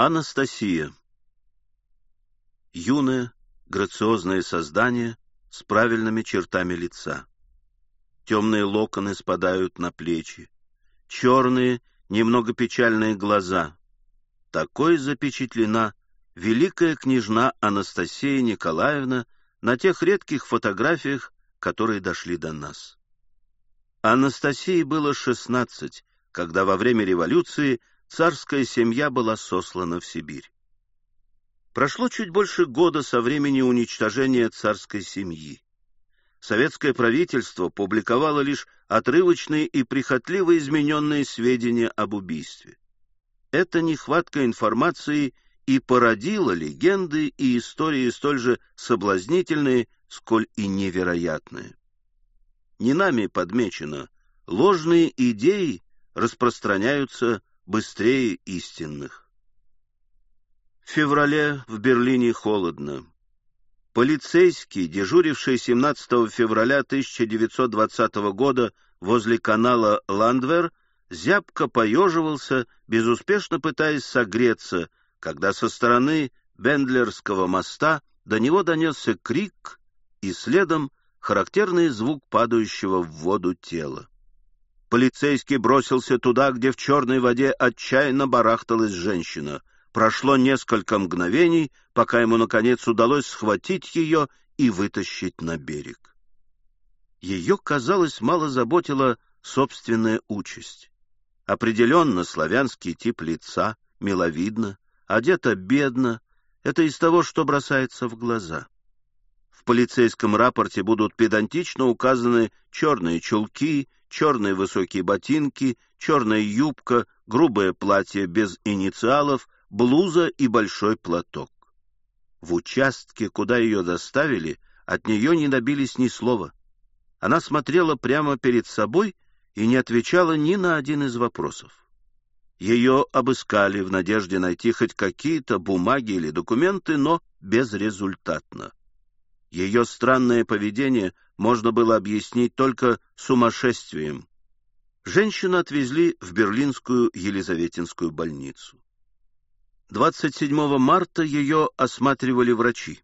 Анастасия. Юное, грациозное создание с правильными чертами лица. Темные локоны спадают на плечи. Черные, немного печальные глаза. Такой запечатлена великая княжна Анастасия Николаевна на тех редких фотографиях, которые дошли до нас. Анастасии было шестнадцать, когда во время революции царская семья была сослана в Сибирь. Прошло чуть больше года со времени уничтожения царской семьи. Советское правительство публиковало лишь отрывочные и прихотливо измененные сведения об убийстве. Эта нехватка информации и породила легенды и истории столь же соблазнительные, сколь и невероятные. Не нами подмечено, ложные идеи распространяются быстрее истинных. В феврале в Берлине холодно. Полицейский, дежуривший 17 февраля 1920 года возле канала Ландвер, зябко поеживался, безуспешно пытаясь согреться, когда со стороны Бендлерского моста до него донесся крик и следом характерный звук падающего в воду тела. Полицейский бросился туда, где в черной воде отчаянно барахталась женщина. Прошло несколько мгновений, пока ему, наконец, удалось схватить ее и вытащить на берег. Ее, казалось, мало заботила собственная участь. Определенно славянский тип лица, миловидно, одета бедно. Это из того, что бросается в глаза. В полицейском рапорте будут педантично указаны черные чулки, черные высокие ботинки, черная юбка, грубое платье без инициалов, блуза и большой платок. В участке, куда ее доставили, от нее не добились ни слова. Она смотрела прямо перед собой и не отвечала ни на один из вопросов. Ее обыскали в надежде найти хоть какие-то бумаги или документы, но безрезультатно. Ее странное поведение можно было объяснить только сумасшествием. Женщину отвезли в Берлинскую Елизаветинскую больницу. 27 марта ее осматривали врачи.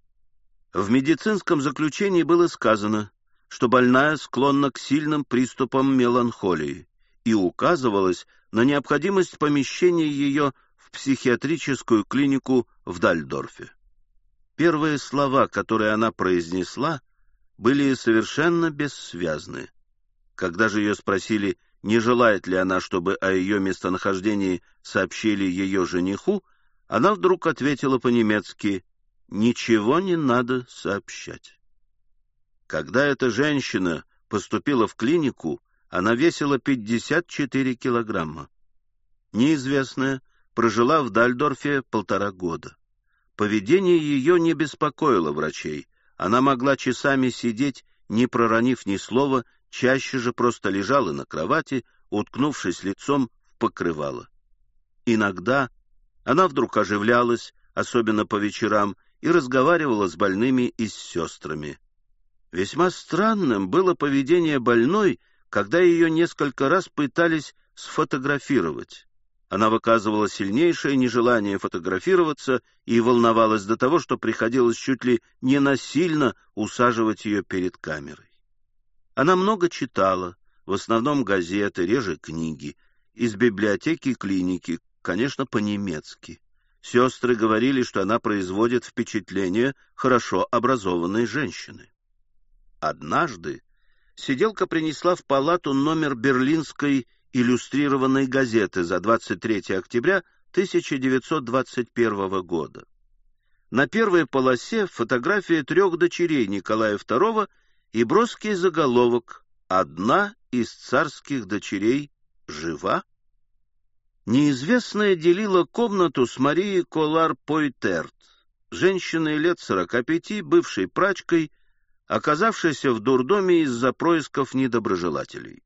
В медицинском заключении было сказано, что больная склонна к сильным приступам меланхолии, и указывалось на необходимость помещения ее в психиатрическую клинику в Дальдорфе. Первые слова, которые она произнесла, были совершенно бессвязны. Когда же ее спросили, не желает ли она, чтобы о ее местонахождении сообщили ее жениху, она вдруг ответила по-немецки «Ничего не надо сообщать». Когда эта женщина поступила в клинику, она весила 54 килограмма. Неизвестная прожила в Дальдорфе полтора года. Поведение ее не беспокоило врачей. Она могла часами сидеть, не проронив ни слова, чаще же просто лежала на кровати, уткнувшись лицом в покрывало. Иногда она вдруг оживлялась, особенно по вечерам, и разговаривала с больными и с сестрами. Весьма странным было поведение больной, когда ее несколько раз пытались сфотографировать. Она выказывала сильнейшее нежелание фотографироваться и волновалась до того, что приходилось чуть ли не насильно усаживать ее перед камерой. Она много читала, в основном газеты, реже книги, из библиотеки клиники, конечно, по-немецки. Сестры говорили, что она производит впечатление хорошо образованной женщины. Однажды сиделка принесла в палату номер берлинской иллюстрированной газеты за 23 октября 1921 года. На первой полосе фотография трех дочерей Николая II и броский заголовок «Одна из царских дочерей жива?» Неизвестная делила комнату с Марией Колар-Пойтерт, женщиной лет 45, бывшей прачкой, оказавшейся в дурдоме из-за происков недоброжелателей.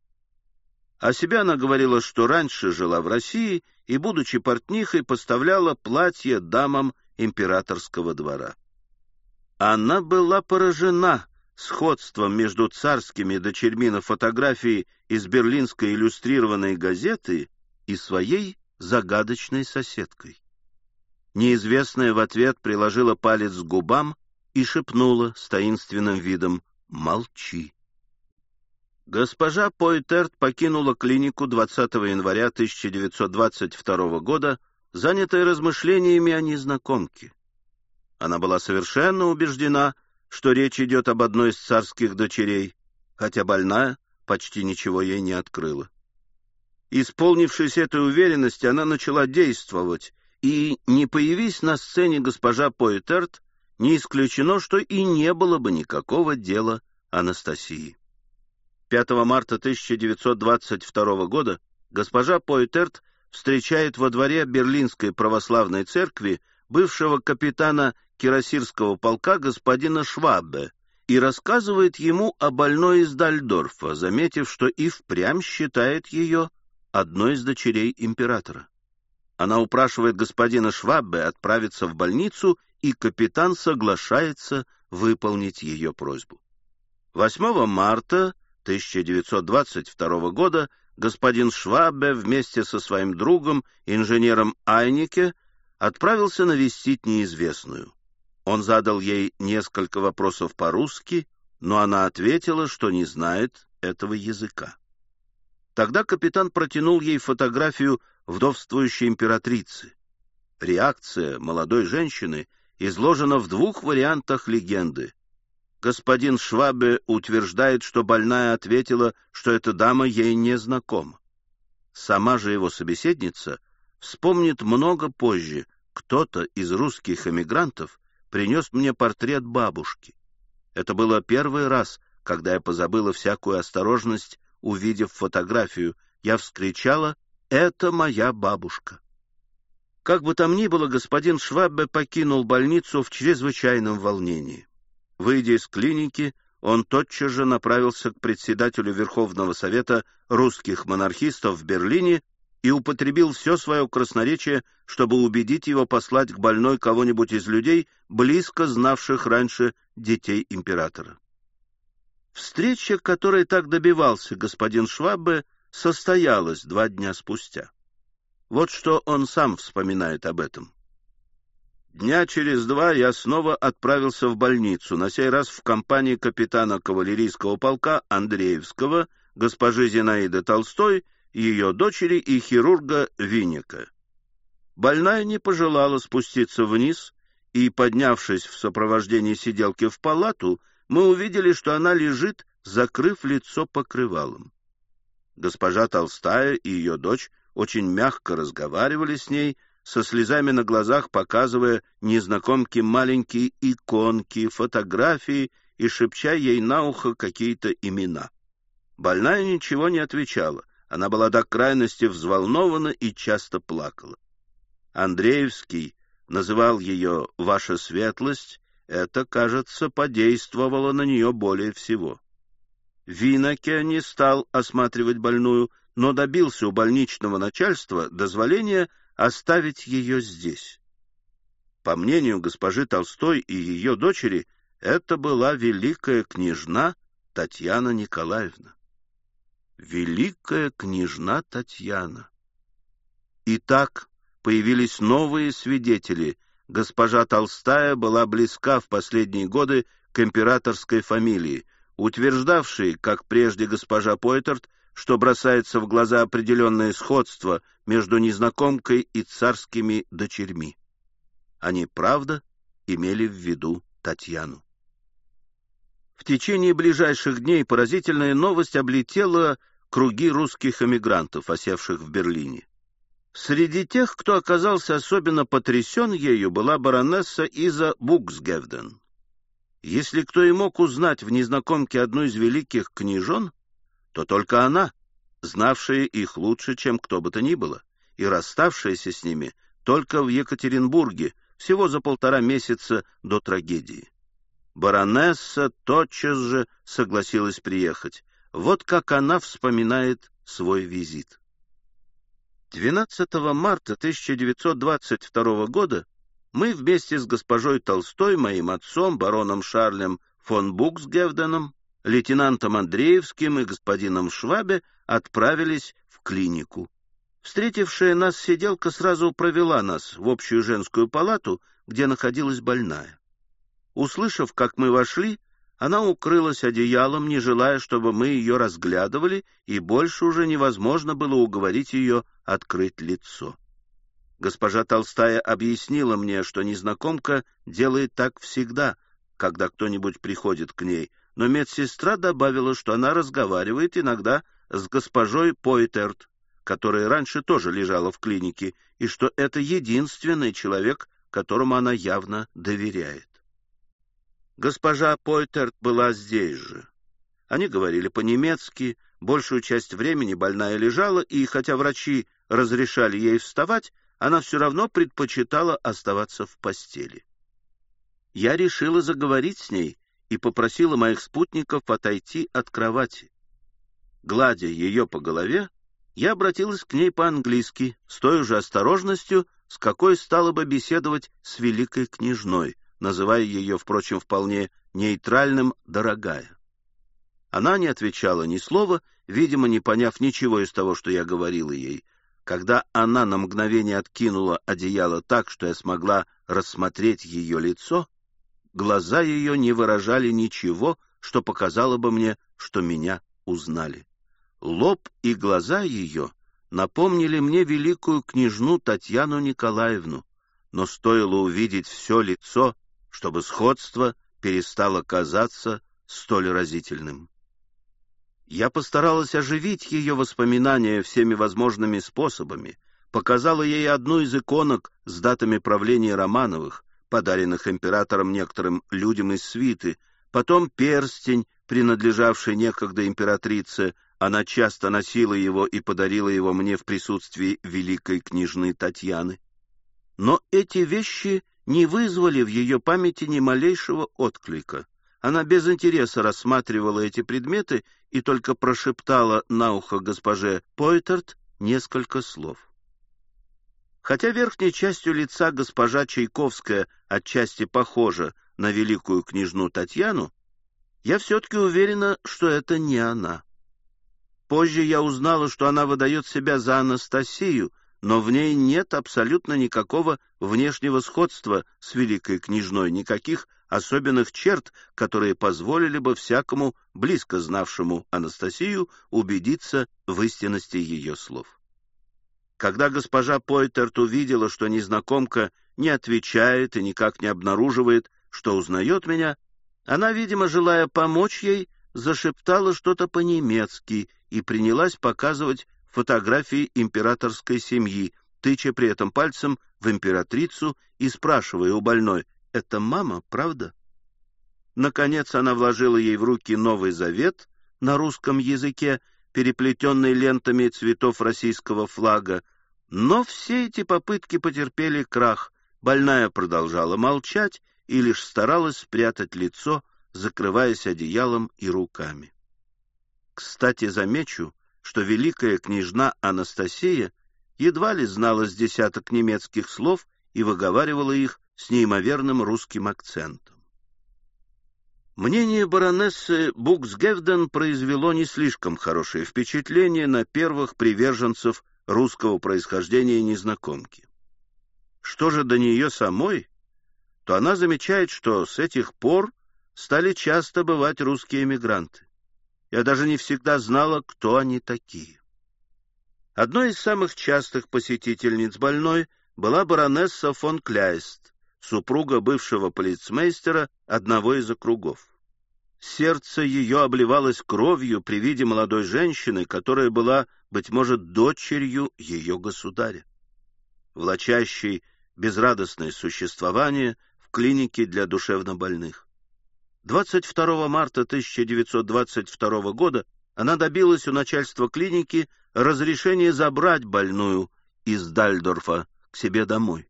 О себе она говорила, что раньше жила в России и, будучи портнихой, поставляла платья дамам императорского двора. Она была поражена сходством между царскими дочерьми на фотографии из берлинской иллюстрированной газеты и своей загадочной соседкой. Неизвестная в ответ приложила палец к губам и шепнула с таинственным видом «Молчи». Госпожа Пойтерт покинула клинику 20 января 1922 года, занятая размышлениями о незнакомке. Она была совершенно убеждена, что речь идет об одной из царских дочерей, хотя больная почти ничего ей не открыла. Исполнившись этой уверенности, она начала действовать, и, не появись на сцене госпожа Пойтерт, не исключено, что и не было бы никакого дела Анастасии. 5 марта 1922 года госпожа Пойтерт встречает во дворе Берлинской православной церкви бывшего капитана кирасирского полка господина Швабе и рассказывает ему о больной из Дальдорфа, заметив, что и впрямь считает ее одной из дочерей императора. Она упрашивает господина Шваббе отправиться в больницу, и капитан соглашается выполнить ее просьбу. 8 марта 1922 года господин Шваббе вместе со своим другом, инженером Айнике, отправился навестить неизвестную. Он задал ей несколько вопросов по-русски, но она ответила, что не знает этого языка. Тогда капитан протянул ей фотографию вдовствующей императрицы. Реакция молодой женщины изложена в двух вариантах легенды. Господин Швабе утверждает, что больная ответила, что эта дама ей не знакома. Сама же его собеседница вспомнит много позже, кто-то из русских эмигрантов принес мне портрет бабушки. Это было первый раз, когда я позабыла всякую осторожность увидев фотографию, я вскричала «Это моя бабушка». Как бы там ни было, господин Шваббе покинул больницу в чрезвычайном волнении. Выйдя из клиники, он тотчас же направился к председателю Верховного Совета русских монархистов в Берлине и употребил все свое красноречие, чтобы убедить его послать к больной кого-нибудь из людей, близко знавших раньше детей императора. Встреча, которой так добивался господин Шваббе, состоялась два дня спустя. Вот что он сам вспоминает об этом. Дня через два я снова отправился в больницу, на сей раз в компании капитана кавалерийского полка Андреевского, госпожи Зинаиды Толстой, ее дочери и хирурга Винника. Больная не пожелала спуститься вниз и, поднявшись в сопровождении сиделки в палату, мы увидели, что она лежит, закрыв лицо покрывалом. Госпожа Толстая и ее дочь очень мягко разговаривали с ней, со слезами на глазах показывая незнакомке маленькие иконки, фотографии и шепча ей на ухо какие-то имена. Больная ничего не отвечала, она была до крайности взволнована и часто плакала. Андреевский называл ее «Ваша светлость», это, кажется, подействовало на нее более всего. Винаке не стал осматривать больную, но добился у больничного начальства дозволения оставить ее здесь. По мнению госпожи Толстой и ее дочери, это была великая княжна Татьяна Николаевна. Великая княжна Татьяна. Итак, появились новые свидетели — госпожа Толстая была близка в последние годы к императорской фамилии, утверждавшей, как прежде госпожа Пойтерт, что бросается в глаза определенное сходство между незнакомкой и царскими дочерьми. Они, правда, имели в виду Татьяну. В течение ближайших дней поразительная новость облетела круги русских эмигрантов, осевших в Берлине. Среди тех, кто оказался особенно потрясен ею, была баронесса Иза Буксгевден. Если кто и мог узнать в незнакомке одну из великих княжон, то только она, знавшая их лучше, чем кто бы то ни было, и расставшаяся с ними только в Екатеринбурге, всего за полтора месяца до трагедии. Баронесса тотчас же согласилась приехать. Вот как она вспоминает свой визит. 12 марта 1922 года мы вместе с госпожой Толстой, моим отцом, бароном Шарлем фон Буксгевденом, лейтенантом Андреевским и господином Швабе отправились в клинику. Встретившая нас сиделка сразу провела нас в общую женскую палату, где находилась больная. Услышав, как мы вошли, она укрылась одеялом, не желая, чтобы мы ее разглядывали, и больше уже невозможно было уговорить ее открыть лицо. Госпожа Толстая объяснила мне, что незнакомка делает так всегда, когда кто-нибудь приходит к ней, но медсестра добавила, что она разговаривает иногда с госпожой Пойтерт, которая раньше тоже лежала в клинике, и что это единственный человек, которому она явно доверяет. Госпожа Пойтерт была здесь же. Они говорили по-немецки, большую часть времени больная лежала, и хотя врачи разрешали ей вставать, она все равно предпочитала оставаться в постели. Я решила заговорить с ней и попросила моих спутников отойти от кровати. Гладя ее по голове, я обратилась к ней по-английски, с той же осторожностью, с какой стала бы беседовать с великой княжной — называя ее, впрочем, вполне нейтральным «дорогая». Она не отвечала ни слова, видимо, не поняв ничего из того, что я говорила ей. Когда она на мгновение откинула одеяло так, что я смогла рассмотреть ее лицо, глаза ее не выражали ничего, что показало бы мне, что меня узнали. Лоб и глаза ее напомнили мне великую княжну Татьяну Николаевну, но стоило увидеть все лицо, чтобы сходство перестало казаться столь разительным. Я постаралась оживить ее воспоминания всеми возможными способами, показала ей одну из иконок с датами правления Романовых, подаренных императором некоторым людям из свиты, потом перстень, принадлежавший некогда императрице, она часто носила его и подарила его мне в присутствии великой княжны Татьяны. Но эти вещи не вызвали в ее памяти ни малейшего отклика. Она без интереса рассматривала эти предметы и только прошептала на ухо госпоже Пойтерт несколько слов. Хотя верхней частью лица госпожа Чайковская отчасти похожа на великую княжну Татьяну, я все-таки уверена, что это не она. Позже я узнала, что она выдает себя за Анастасию, но в ней нет абсолютно никакого внешнего сходства с великой княжной, никаких особенных черт, которые позволили бы всякому, близко знавшему Анастасию, убедиться в истинности ее слов. Когда госпожа Пойтерт увидела, что незнакомка не отвечает и никак не обнаруживает, что узнает меня, она, видимо, желая помочь ей, зашептала что-то по-немецки и принялась показывать фотографии императорской семьи, тыча при этом пальцем в императрицу и спрашивая у больной, «Это мама, правда?» Наконец она вложила ей в руки Новый Завет на русском языке, переплетенный лентами цветов российского флага, но все эти попытки потерпели крах, больная продолжала молчать и лишь старалась спрятать лицо, закрываясь одеялом и руками. Кстати, замечу, что великая княжна Анастасия едва ли знала с десяток немецких слов и выговаривала их с неимоверным русским акцентом. Мнение баронессы Буксгевден произвело не слишком хорошее впечатление на первых приверженцев русского происхождения незнакомки. Что же до нее самой, то она замечает, что с этих пор стали часто бывать русские эмигранты. Я даже не всегда знала, кто они такие. Одной из самых частых посетительниц больной была баронесса фон Кляйст, супруга бывшего полицмейстера одного из округов. Сердце ее обливалось кровью при виде молодой женщины, которая была, быть может, дочерью ее государя. Влачащей безрадостное существование в клинике для душевнобольных. 22 марта 1922 года она добилась у начальства клиники разрешения забрать больную из Дальдорфа к себе домой.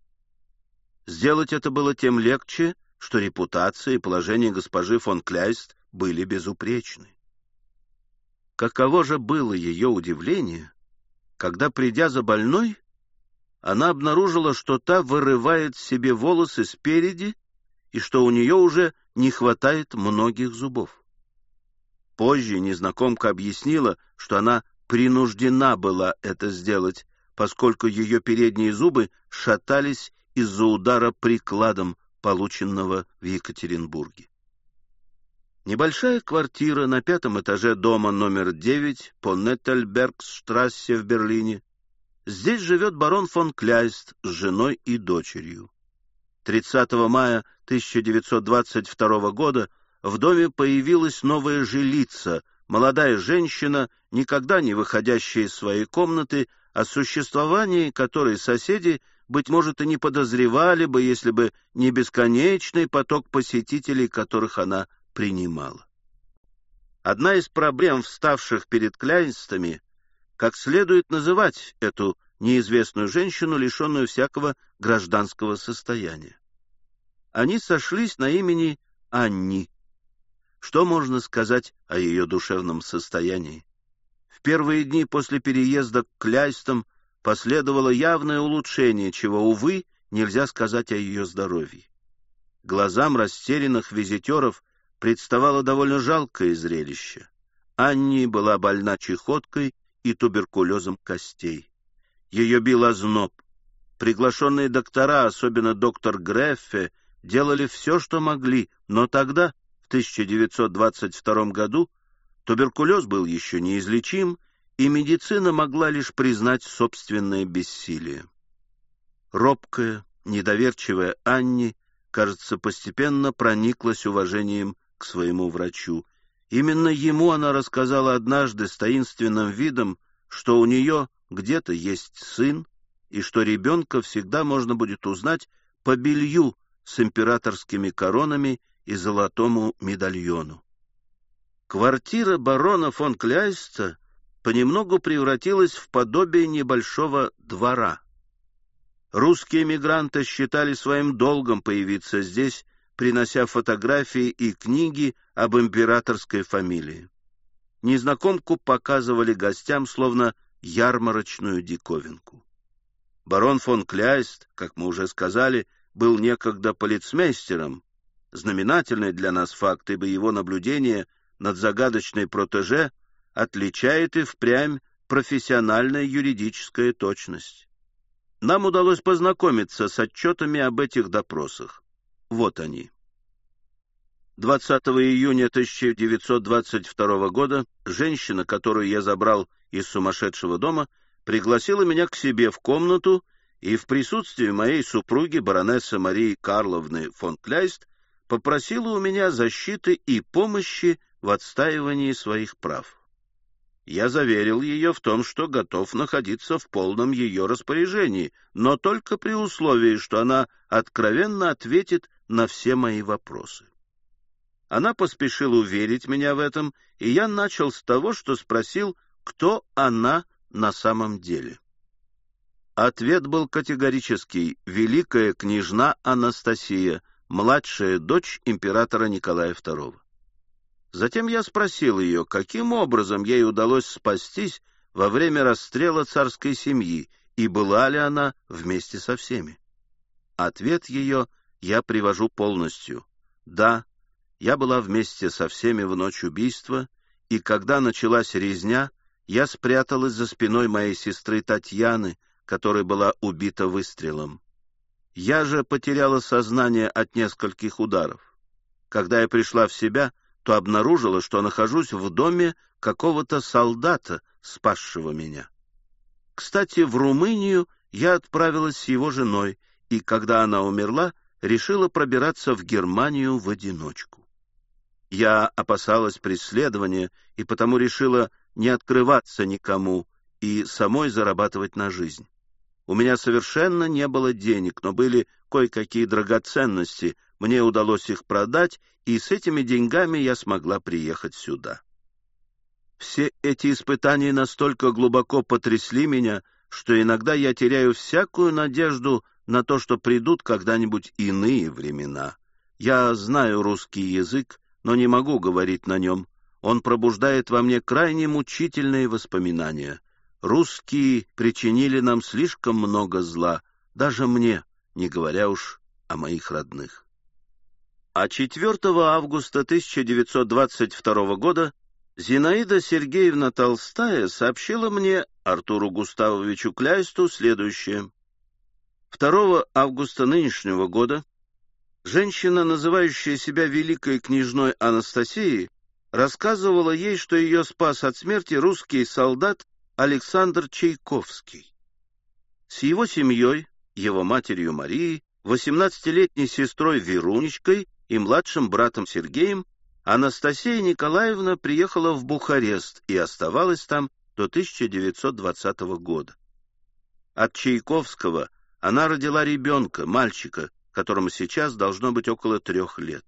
Сделать это было тем легче, что репутация и положение госпожи фон Кляйст были безупречны. Каково же было ее удивление, когда, придя за больной, она обнаружила, что та вырывает себе волосы спереди и что у нее уже не хватает многих зубов. Позже незнакомка объяснила, что она принуждена была это сделать, поскольку ее передние зубы шатались из-за удара прикладом, полученного в Екатеринбурге. Небольшая квартира на пятом этаже дома номер 9 по Неттельбергсштрассе в Берлине. Здесь живет барон фон Кляйст с женой и дочерью. 30 мая 1922 года в доме появилась новая жилица, молодая женщина, никогда не выходящая из своей комнаты, о существовании которой соседи, быть может, и не подозревали бы, если бы не бесконечный поток посетителей, которых она принимала. Одна из проблем, вставших перед кляйнстами, как следует называть эту неизвестную женщину, лишенную всякого гражданского состояния. Они сошлись на имени Анни. Что можно сказать о ее душевном состоянии? В первые дни после переезда к Кляйстам последовало явное улучшение, чего, увы, нельзя сказать о ее здоровье. Глазам растерянных визитеров представало довольно жалкое зрелище. Анни была больна чехоткой и туберкулезом костей. Ее бил озноб. Приглашенные доктора, особенно доктор Греффе, делали все, что могли, но тогда, в 1922 году, туберкулез был еще неизлечим, и медицина могла лишь признать собственное бессилие. Робкая, недоверчивая Анни, кажется, постепенно прониклась уважением к своему врачу. Именно ему она рассказала однажды с таинственным видом, что у нее где-то есть сын, и что ребенка всегда можно будет узнать по белью с императорскими коронами и золотому медальону. Квартира барона фон Кляйста понемногу превратилась в подобие небольшого двора. Русские мигранты считали своим долгом появиться здесь принося фотографии и книги об императорской фамилии. Незнакомку показывали гостям словно ярмарочную диковинку. Барон фон Кляйст, как мы уже сказали, был некогда полицмейстером. Знаменательный для нас факт, ибо его наблюдение над загадочной протеже отличает и впрямь профессиональная юридическая точность. Нам удалось познакомиться с отчетами об этих допросах. Вот они. 20 июня 1922 года женщина, которую я забрал из сумасшедшего дома, пригласила меня к себе в комнату и в присутствии моей супруги, баронессы Марии Карловны фон Кляйст, попросила у меня защиты и помощи в отстаивании своих прав. Я заверил ее в том, что готов находиться в полном ее распоряжении, но только при условии, что она откровенно ответит на все мои вопросы. Она поспешила уверить меня в этом, и я начал с того, что спросил, кто она на самом деле. Ответ был категорический — великая княжна Анастасия, младшая дочь императора Николая II. Затем я спросил ее, каким образом ей удалось спастись во время расстрела царской семьи, и была ли она вместе со всеми. Ответ ее я привожу полностью. Да, я была вместе со всеми в ночь убийства, и когда началась резня, я спряталась за спиной моей сестры Татьяны, которая была убита выстрелом. Я же потеряла сознание от нескольких ударов. Когда я пришла в себя, то обнаружила, что нахожусь в доме какого-то солдата, спасшего меня. Кстати, в Румынию я отправилась с его женой, и когда она умерла, решила пробираться в Германию в одиночку. Я опасалась преследования и потому решила не открываться никому и самой зарабатывать на жизнь. У меня совершенно не было денег, но были кое-какие драгоценности, мне удалось их продать, и с этими деньгами я смогла приехать сюда. Все эти испытания настолько глубоко потрясли меня, что иногда я теряю всякую надежду на то, что придут когда-нибудь иные времена. Я знаю русский язык, но не могу говорить на нем. Он пробуждает во мне крайне мучительные воспоминания. Русские причинили нам слишком много зла, даже мне, не говоря уж о моих родных. А 4 августа 1922 года Зинаида Сергеевна Толстая сообщила мне Артуру Густавовичу Кляйсту следующее. 2 августа нынешнего года женщина, называющая себя великой княжной Анастасией, рассказывала ей, что ее спас от смерти русский солдат Александр Чайковский. С его семьей, его матерью Марией, 18-летней сестрой Верунечкой и младшим братом Сергеем Анастасия Николаевна приехала в Бухарест и оставалась там до 1920 года. От Чайковского она родила ребенка, мальчика, которому сейчас должно быть около трех лет.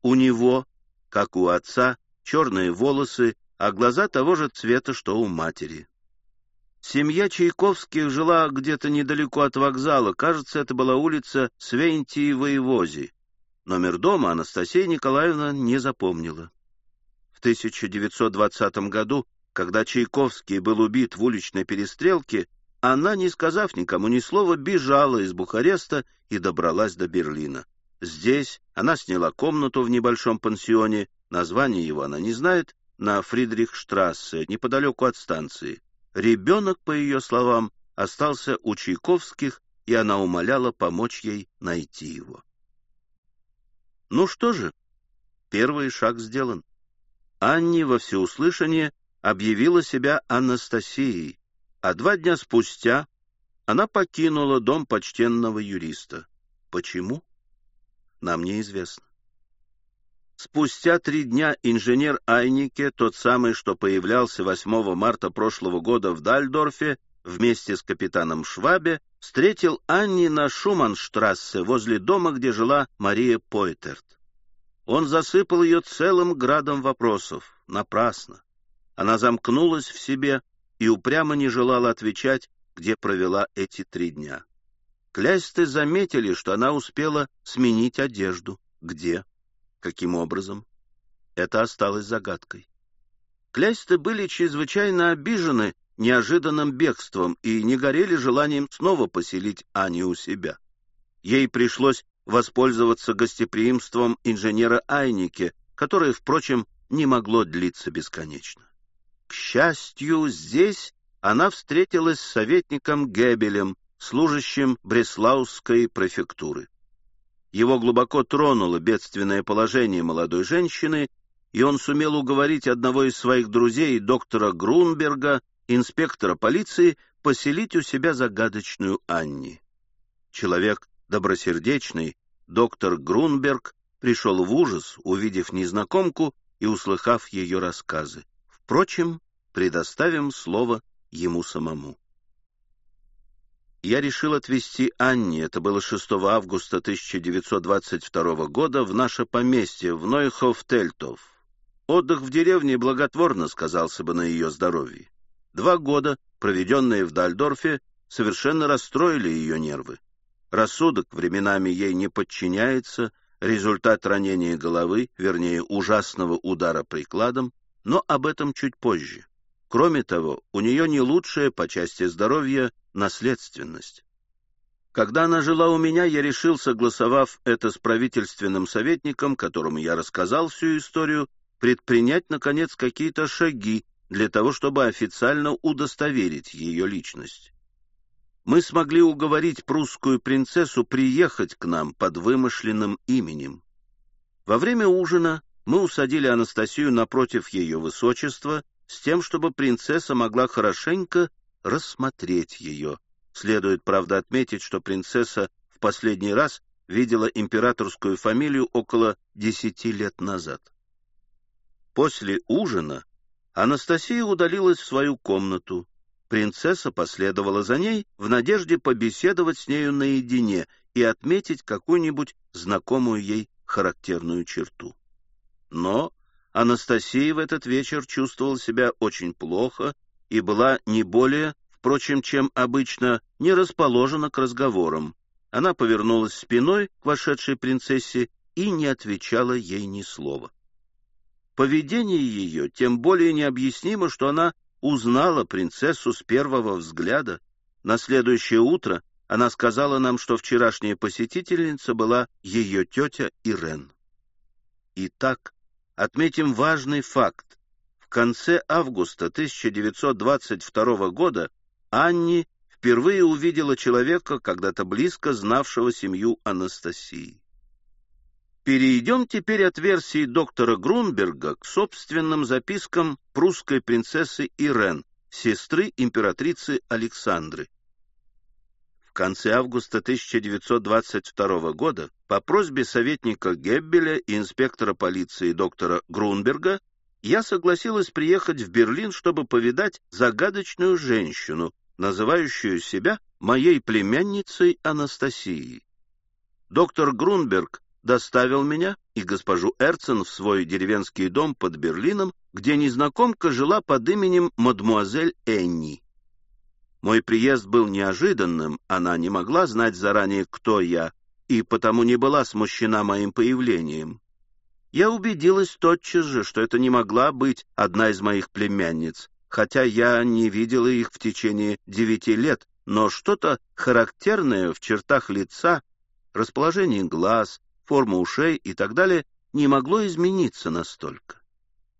У него, как у отца, черные волосы, а глаза того же цвета, что у матери. Семья Чайковских жила где-то недалеко от вокзала, кажется, это была улица Свентии Воевози. Номер дома Анастасия Николаевна не запомнила. В 1920 году, когда Чайковский был убит в уличной перестрелке, она, не сказав никому ни слова, бежала из Бухареста и добралась до Берлина. Здесь она сняла комнату в небольшом пансионе, название его она не знает, на Фридрихштрассе, неподалеку от станции. Ребенок, по ее словам, остался у Чайковских, и она умоляла помочь ей найти его. Ну что же, первый шаг сделан. Анни во всеуслышание объявила себя Анастасией, а два дня спустя она покинула дом почтенного юриста. Почему? Нам неизвестно. Спустя три дня инженер Айнике, тот самый, что появлялся 8 марта прошлого года в Дальдорфе, вместе с капитаном Швабе, встретил Анни на Шуманштрассе возле дома, где жила Мария Пойтерт. Он засыпал ее целым градом вопросов. Напрасно. Она замкнулась в себе и упрямо не желала отвечать, где провела эти три дня. Клясты заметили, что она успела сменить одежду. Где? Каким образом? Это осталось загадкой. Клясты были чрезвычайно обижены неожиданным бегством и не горели желанием снова поселить Аню у себя. Ей пришлось воспользоваться гостеприимством инженера Айнике, которое, впрочем, не могло длиться бесконечно. К счастью, здесь она встретилась с советником Гебелем, служащим Бреслаусской префектуры. Его глубоко тронуло бедственное положение молодой женщины, и он сумел уговорить одного из своих друзей, доктора Грунберга, инспектора полиции, поселить у себя загадочную Анни. Человек добросердечный, доктор Грунберг, пришел в ужас, увидев незнакомку и услыхав ее рассказы. Впрочем, предоставим слово ему самому я решил отвезти Анни, это было 6 августа 1922 года, в наше поместье в Нойхоф-Тельтов. Отдых в деревне благотворно сказался бы на ее здоровье. Два года, проведенные в Дальдорфе, совершенно расстроили ее нервы. Рассудок временами ей не подчиняется, результат ранения головы, вернее, ужасного удара прикладом, но об этом чуть позже. Кроме того, у нее не лучшая по части здоровья наследственность. Когда она жила у меня, я решил, согласовав это с правительственным советником, которому я рассказал всю историю, предпринять, наконец, какие-то шаги для того, чтобы официально удостоверить ее личность. Мы смогли уговорить прусскую принцессу приехать к нам под вымышленным именем. Во время ужина мы усадили Анастасию напротив ее высочества с тем, чтобы принцесса могла хорошенько рассмотреть ее. Следует, правда, отметить, что принцесса в последний раз видела императорскую фамилию около десяти лет назад. После ужина Анастасия удалилась в свою комнату. Принцесса последовала за ней в надежде побеседовать с нею наедине и отметить какую-нибудь знакомую ей характерную черту. Но Анастасия в этот вечер чувствовала себя очень плохо и была не более, впрочем, чем обычно, не расположена к разговорам. Она повернулась спиной к вошедшей принцессе и не отвечала ей ни слова. Поведение ее тем более необъяснимо, что она узнала принцессу с первого взгляда. На следующее утро она сказала нам, что вчерашняя посетительница была ее тетя Ирен. Итак, отметим важный факт В конце августа 1922 года Анни впервые увидела человека, когда-то близко знавшего семью Анастасии. Перейдем теперь от версии доктора Грунберга к собственным запискам прусской принцессы Ирен, сестры императрицы Александры. В конце августа 1922 года по просьбе советника Геббеля и инспектора полиции доктора Грунберга я согласилась приехать в Берлин, чтобы повидать загадочную женщину, называющую себя моей племянницей Анастасией. Доктор Грунберг доставил меня и госпожу Эрцен в свой деревенский дом под Берлином, где незнакомка жила под именем мадмуазель Энни. Мой приезд был неожиданным, она не могла знать заранее, кто я, и потому не была смущена моим появлением. Я убедилась тотчас же, что это не могла быть одна из моих племянниц, хотя я не видела их в течение девяти лет, но что-то характерное в чертах лица, расположении глаз, форма ушей и так далее не могло измениться настолько.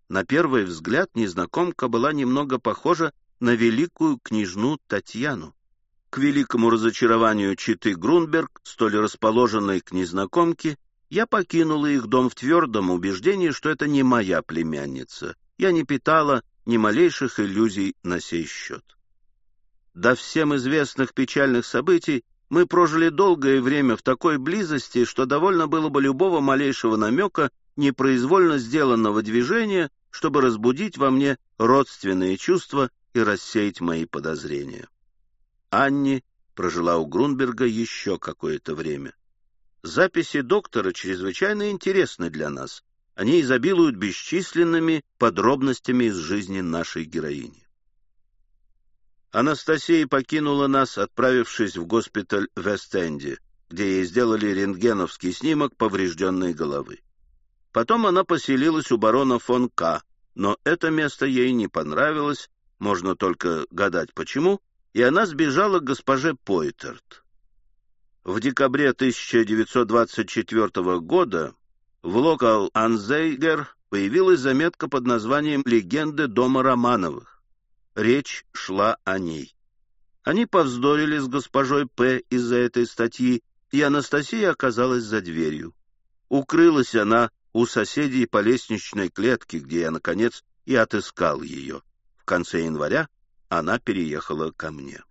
На первый взгляд незнакомка была немного похожа на великую княжну Татьяну. К великому разочарованию Читы Грунберг, столь расположенной к незнакомке, я покинула их дом в твердом убеждении, что это не моя племянница. Я не питала ни малейших иллюзий на сей счет. До всем известных печальных событий мы прожили долгое время в такой близости, что довольно было бы любого малейшего намека, непроизвольно сделанного движения, чтобы разбудить во мне родственные чувства и рассеять мои подозрения. Анни прожила у Грунберга еще какое-то время. Записи доктора чрезвычайно интересны для нас. Они изобилуют бесчисленными подробностями из жизни нашей героини. Анастасия покинула нас, отправившись в госпиталь в Вест-Энде, где ей сделали рентгеновский снимок поврежденной головы. Потом она поселилась у барона фон К, но это место ей не понравилось, можно только гадать почему, и она сбежала к госпоже Пойтерт. В декабре 1924 года в Локал Анзейгер появилась заметка под названием «Легенды дома Романовых». Речь шла о ней. Они повздорили с госпожой П. из-за этой статьи, и Анастасия оказалась за дверью. Укрылась она у соседей по лестничной клетке, где я, наконец, и отыскал ее. В конце января она переехала ко мне.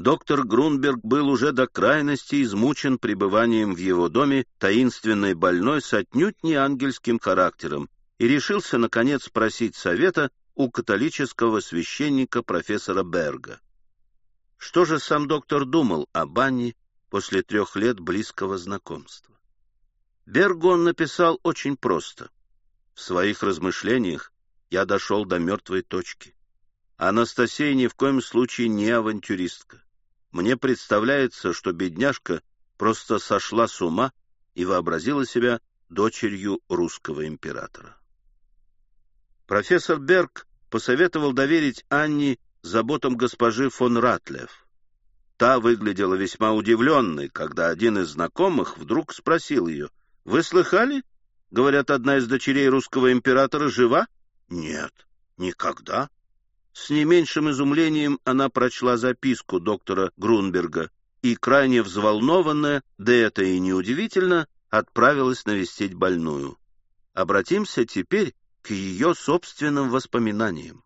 Доктор Грунберг был уже до крайности измучен пребыванием в его доме таинственной больной с отнюдь не ангельским характером и решился, наконец, спросить совета у католического священника профессора Берга. Что же сам доктор думал о Банне после трех лет близкого знакомства? Бергу он написал очень просто. В своих размышлениях я дошел до мертвой точки. Анастасия ни в коем случае не авантюристка. Мне представляется, что бедняжка просто сошла с ума и вообразила себя дочерью русского императора. Профессор Берг посоветовал доверить Анне заботам госпожи фон Ратлев. Та выглядела весьма удивленной, когда один из знакомых вдруг спросил ее, «Вы слыхали? Говорят, одна из дочерей русского императора жива?» «Нет, никогда», с не меньшим изумлением она прочла записку доктора Грунберга и, крайне взволнованная, да это и неудивительно, отправилась навестить больную. Обратимся теперь к ее собственным воспоминаниям.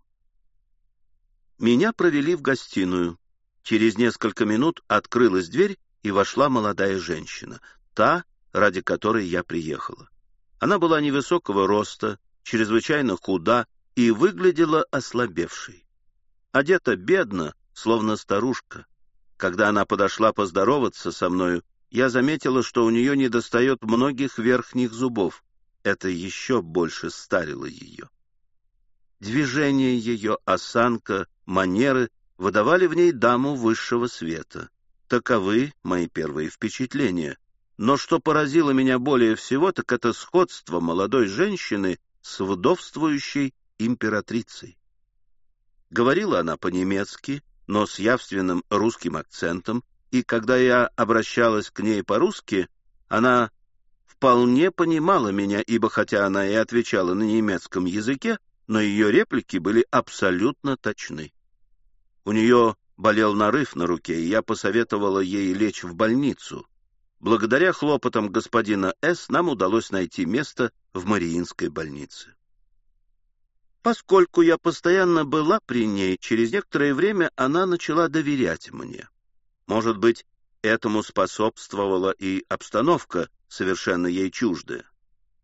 Меня провели в гостиную. Через несколько минут открылась дверь, и вошла молодая женщина, та, ради которой я приехала. Она была невысокого роста, чрезвычайно худа и выглядела ослабевшей. Одета бедно, словно старушка. Когда она подошла поздороваться со мною, я заметила, что у нее недостает многих верхних зубов. Это еще больше старило ее. Движение ее, осанка, манеры выдавали в ней даму высшего света. Таковы мои первые впечатления. Но что поразило меня более всего, так это сходство молодой женщины с вдовствующей императрицей. Говорила она по-немецки, но с явственным русским акцентом, и когда я обращалась к ней по-русски, она вполне понимала меня, ибо хотя она и отвечала на немецком языке, но ее реплики были абсолютно точны. У нее болел нарыв на руке, и я посоветовала ей лечь в больницу. Благодаря хлопотам господина С. нам удалось найти место в Мариинской больнице. Поскольку я постоянно была при ней, через некоторое время она начала доверять мне. Может быть, этому способствовала и обстановка, совершенно ей чуждая.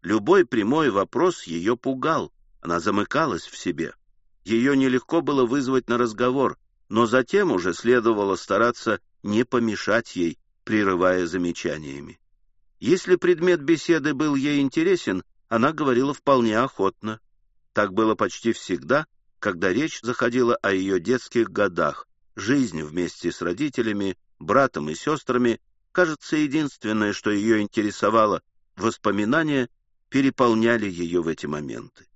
Любой прямой вопрос ее пугал, она замыкалась в себе. Ее нелегко было вызвать на разговор, но затем уже следовало стараться не помешать ей, прерывая замечаниями. Если предмет беседы был ей интересен, она говорила вполне охотно. Так было почти всегда, когда речь заходила о ее детских годах. Жизнь вместе с родителями, братом и сестрами, кажется, единственное, что ее интересовало, воспоминания переполняли ее в эти моменты.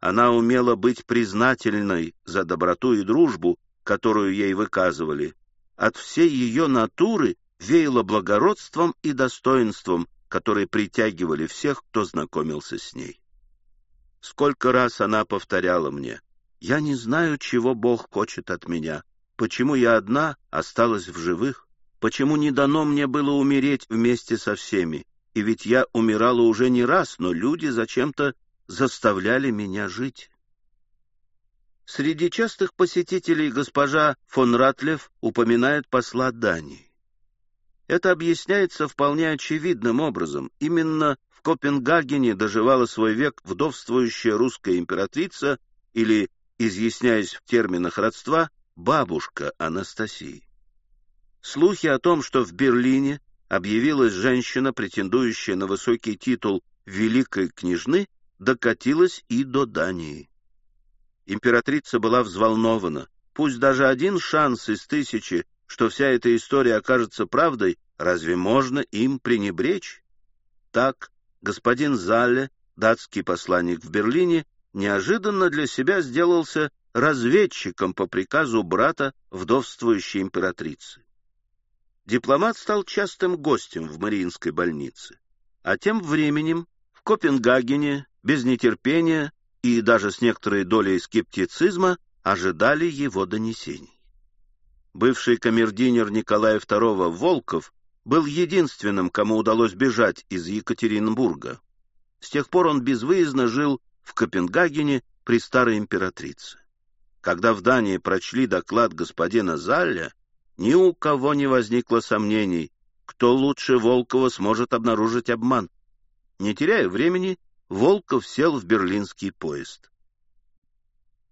Она умела быть признательной за доброту и дружбу, которую ей выказывали. От всей ее натуры веяло благородством и достоинством, которые притягивали всех, кто знакомился с ней. Сколько раз она повторяла мне, «Я не знаю, чего Бог хочет от меня, почему я одна осталась в живых, почему не дано мне было умереть вместе со всеми, и ведь я умирала уже не раз, но люди зачем-то заставляли меня жить». Среди частых посетителей госпожа фон Ратлев упоминает посла Дании. Это объясняется вполне очевидным образом. Именно Копенгагене доживала свой век вдовствующая русская императрица или, изъясняясь в терминах родства, бабушка Анастасии. Слухи о том, что в Берлине объявилась женщина, претендующая на высокий титул великой княжны, докатилась и до Дании. Императрица была взволнована. Пусть даже один шанс из тысячи, что вся эта история окажется правдой, разве можно им пренебречь? Так господин Залле, датский посланник в Берлине, неожиданно для себя сделался разведчиком по приказу брата вдовствующей императрицы. Дипломат стал частым гостем в Мариинской больнице, а тем временем в Копенгагене без нетерпения и даже с некоторой долей скептицизма ожидали его донесений. Бывший камердинер Николая II Волков был единственным, кому удалось бежать из Екатеринбурга. С тех пор он безвыездно жил в Копенгагене при старой императрице. Когда в Дании прочли доклад господина Залля, ни у кого не возникло сомнений, кто лучше Волкова сможет обнаружить обман. Не теряя времени, Волков сел в берлинский поезд.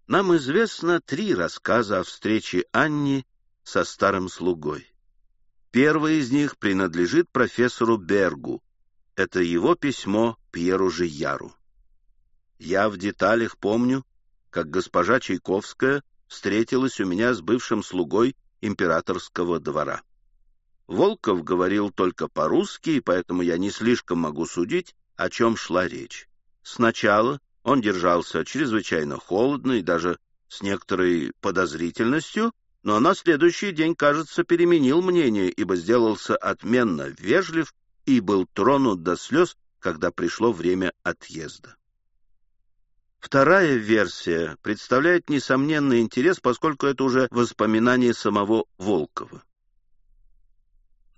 Нам известно три рассказа о встрече Анни со старым слугой. Первый из них принадлежит профессору Бергу. Это его письмо Пьеру Жияру. Я в деталях помню, как госпожа Чайковская встретилась у меня с бывшим слугой императорского двора. Волков говорил только по-русски, и поэтому я не слишком могу судить, о чем шла речь. Сначала он держался чрезвычайно холодно и даже с некоторой подозрительностью, но на следующий день, кажется, переменил мнение, ибо сделался отменно вежлив и был тронут до слез, когда пришло время отъезда. Вторая версия представляет несомненный интерес, поскольку это уже воспоминание самого Волкова.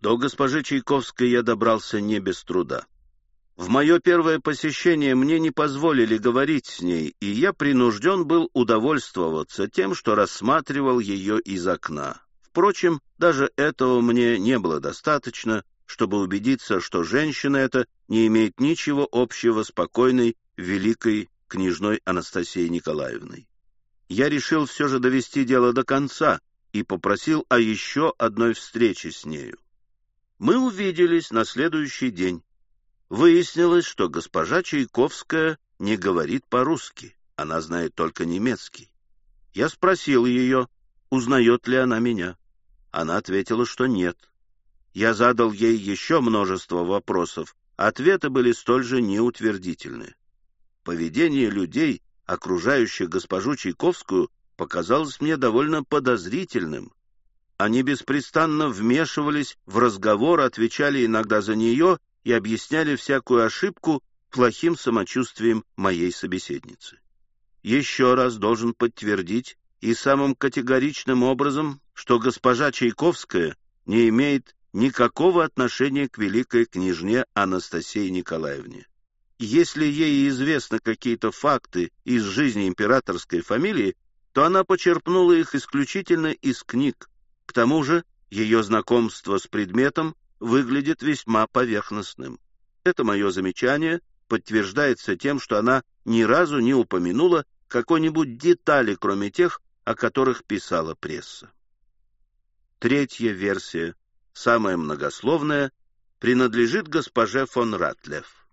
До госпожи Чайковской я добрался не без труда. В мое первое посещение мне не позволили говорить с ней, и я принужден был удовольствоваться тем, что рассматривал ее из окна. Впрочем, даже этого мне не было достаточно, чтобы убедиться, что женщина эта не имеет ничего общего с покойной великой княжной Анастасией Николаевной. Я решил все же довести дело до конца и попросил о еще одной встрече с нею. Мы увиделись на следующий день. Выяснилось, что госпожа Чайковская не говорит по-русски, она знает только немецкий. Я спросил ее, узнает ли она меня. Она ответила, что нет. Я задал ей еще множество вопросов, ответы были столь же неутвердительны. Поведение людей, окружающих госпожу Чайковскую, показалось мне довольно подозрительным. Они беспрестанно вмешивались в разговор, отвечали иногда за нее и объясняли всякую ошибку плохим самочувствием моей собеседницы. еще раз должен подтвердить и самым категоричным образом, что госпожа Чайковская не имеет никакого отношения к великой княжне Анастасии Николаевне. Если ей известны какие-то факты из жизни императорской фамилии, то она почерпнула их исключительно из книг. К тому же ее знакомство с предметом выглядит весьма поверхностным. Это мое замечание подтверждается тем, что она ни разу не упомянула какой-нибудь детали, кроме тех, о которых писала пресса. Третья версия, самая многословная, принадлежит госпоже фон Ратлев.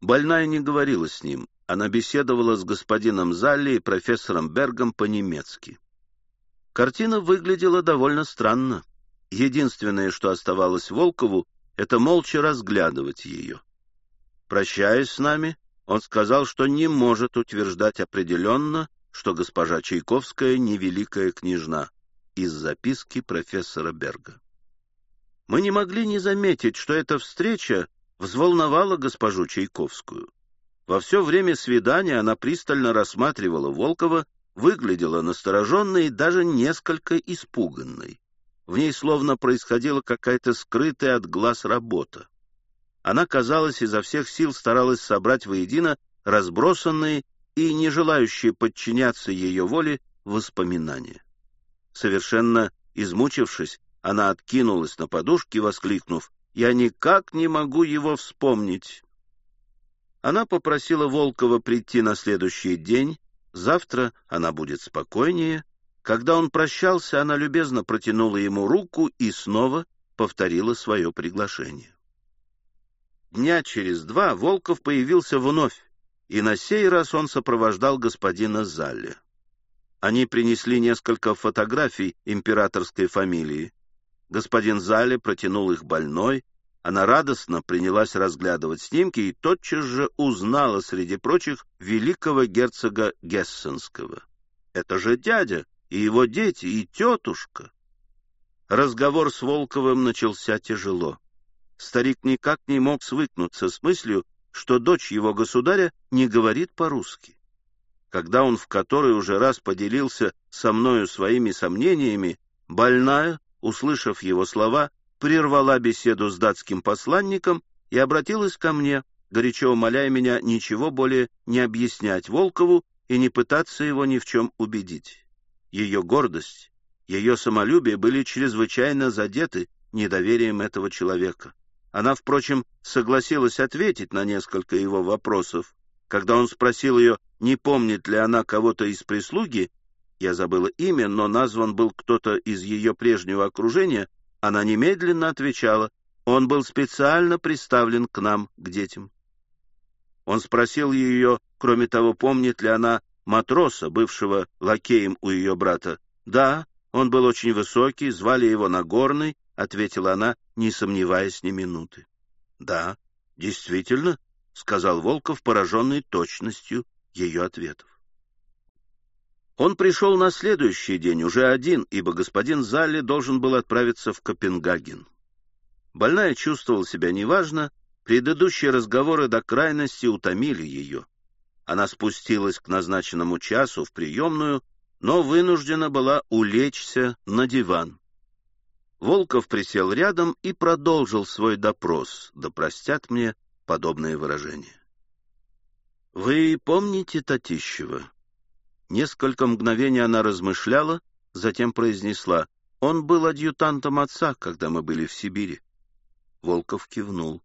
Больная не говорила с ним, она беседовала с господином Залли и профессором Бергом по-немецки. Картина выглядела довольно странно. Единственное, что оставалось Волкову, это молча разглядывать ее. Прощаясь с нами, он сказал, что не может утверждать определенно, что госпожа Чайковская не великая княжна, из записки профессора Берга. Мы не могли не заметить, что эта встреча взволновала госпожу Чайковскую. Во все время свидания она пристально рассматривала Волкова, выглядела настороженной и даже несколько испуганной. В ней словно происходила какая-то скрытая от глаз работа. Она, казалось, изо всех сил старалась собрать воедино разбросанные и не желающие подчиняться ее воле воспоминания. Совершенно измучившись, она откинулась на подушки, воскликнув, «Я никак не могу его вспомнить». Она попросила Волкова прийти на следующий день, завтра она будет спокойнее, когда он прощался, она любезно протянула ему руку и снова повторила свое приглашение. Дня через два Волков появился вновь, и на сей раз он сопровождал господина Залли. Они принесли несколько фотографий императорской фамилии. Господин Залли протянул их больной, она радостно принялась разглядывать снимки и тотчас же узнала среди прочих великого герцога Гессенского. «Это же дядя!» И его дети, и тетушка. Разговор с Волковым начался тяжело. Старик никак не мог свыкнуться с мыслью, что дочь его государя не говорит по-русски. Когда он в который уже раз поделился со мною своими сомнениями, больная, услышав его слова, прервала беседу с датским посланником и обратилась ко мне, горячо умоляя меня ничего более не объяснять Волкову и не пытаться его ни в чем убедить. Ее гордость, ее самолюбие были чрезвычайно задеты недоверием этого человека. Она, впрочем, согласилась ответить на несколько его вопросов. Когда он спросил ее, не помнит ли она кого-то из прислуги, я забыла имя, но назван был кто-то из ее прежнего окружения, она немедленно отвечала, он был специально приставлен к нам, к детям. Он спросил ее, кроме того, помнит ли она матроса, бывшего лакеем у ее брата. «Да, он был очень высокий, звали его Нагорный», — ответила она, не сомневаясь ни минуты. «Да, действительно», — сказал Волков, пораженный точностью ее ответов. Он пришел на следующий день, уже один, ибо господин Залли должен был отправиться в Копенгаген. Больная чувствовала себя неважно, предыдущие разговоры до крайности утомили ее. Она спустилась к назначенному часу в приемную, но вынуждена была улечься на диван. Волков присел рядом и продолжил свой допрос, да простят мне подобные выражения. «Вы помните Татищева?» Несколько мгновений она размышляла, затем произнесла, «Он был адъютантом отца, когда мы были в Сибири». Волков кивнул.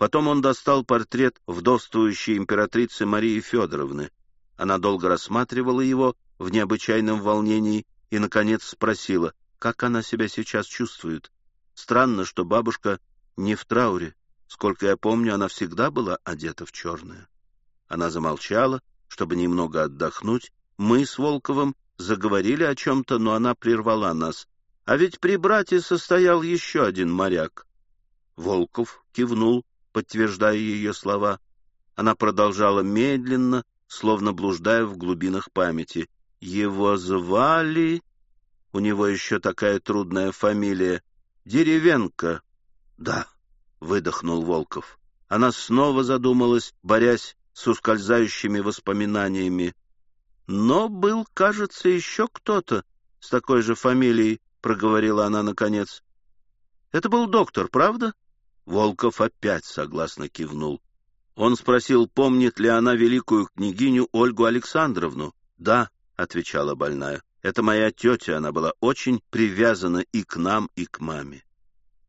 Потом он достал портрет вдовствующей императрицы Марии Федоровны. Она долго рассматривала его в необычайном волнении и, наконец, спросила, как она себя сейчас чувствует. Странно, что бабушка не в трауре. Сколько я помню, она всегда была одета в черное. Она замолчала, чтобы немного отдохнуть. Мы с Волковым заговорили о чем-то, но она прервала нас. А ведь при брате состоял еще один моряк. Волков кивнул, подтверждая ее слова. Она продолжала медленно, словно блуждая в глубинах памяти. Его звали... У него еще такая трудная фамилия. Деревенко. Да, выдохнул Волков. Она снова задумалась, борясь с ускользающими воспоминаниями. Но был, кажется, еще кто-то с такой же фамилией, — проговорила она наконец. — Это был доктор, правда? Волков опять согласно кивнул. Он спросил, помнит ли она великую княгиню Ольгу Александровну. «Да», — отвечала больная, — «это моя тетя, она была очень привязана и к нам, и к маме».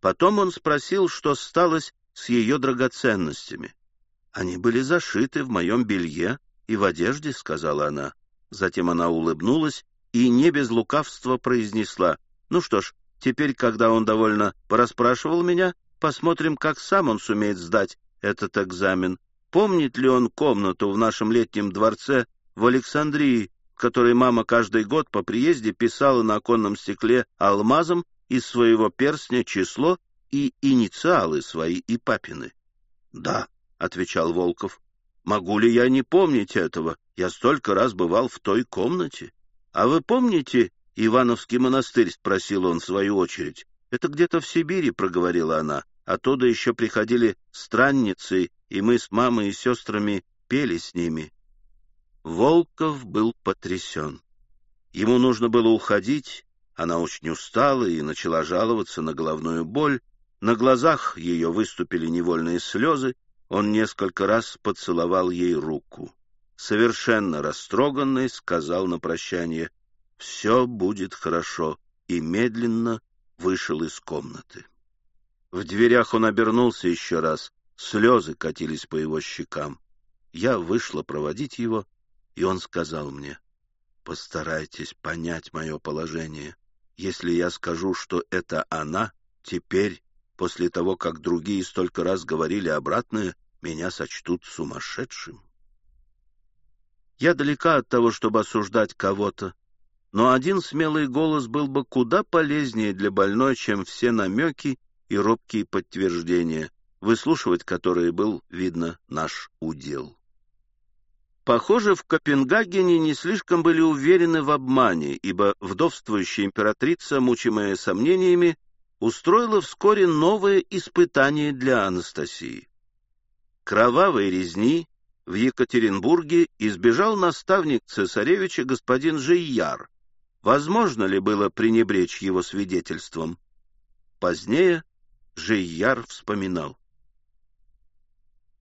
Потом он спросил, что сталось с ее драгоценностями. «Они были зашиты в моем белье и в одежде», — сказала она. Затем она улыбнулась и не без лукавства произнесла. «Ну что ж, теперь, когда он довольно порасспрашивал меня, посмотрим, как сам он сумеет сдать этот экзамен. Помнит ли он комнату в нашем летнем дворце в Александрии, в которой мама каждый год по приезде писала на оконном стекле алмазом из своего перстня число и инициалы свои и папины? — Да, — отвечал Волков. — Могу ли я не помнить этого? Я столько раз бывал в той комнате. — А вы помните Ивановский монастырь? — спросил он в свою очередь. — Это где-то в Сибири, — проговорила она. Оттуда еще приходили странницы, и мы с мамой и сестрами пели с ними. Волков был потрясен. Ему нужно было уходить, она очень устала и начала жаловаться на головную боль. На глазах ее выступили невольные слезы, он несколько раз поцеловал ей руку. Совершенно растроганный, сказал на прощание «Все будет хорошо» и медленно вышел из комнаты. В дверях он обернулся еще раз, слезы катились по его щекам. Я вышла проводить его, и он сказал мне, «Постарайтесь понять мое положение. Если я скажу, что это она, теперь, после того, как другие столько раз говорили обратное, меня сочтут сумасшедшим». Я далека от того, чтобы осуждать кого-то, но один смелый голос был бы куда полезнее для больной, чем все намеки и робкие подтверждения, выслушивать которые был, видно, наш удел. Похоже, в Копенгагене не слишком были уверены в обмане, ибо вдовствующая императрица, мучимая сомнениями, устроила вскоре новое испытание для Анастасии. Кровавой резни в Екатеринбурге избежал наставник цесаревича господин Жияр. Возможно ли было пренебречь его свидетельством? Позднее Жейяр вспоминал.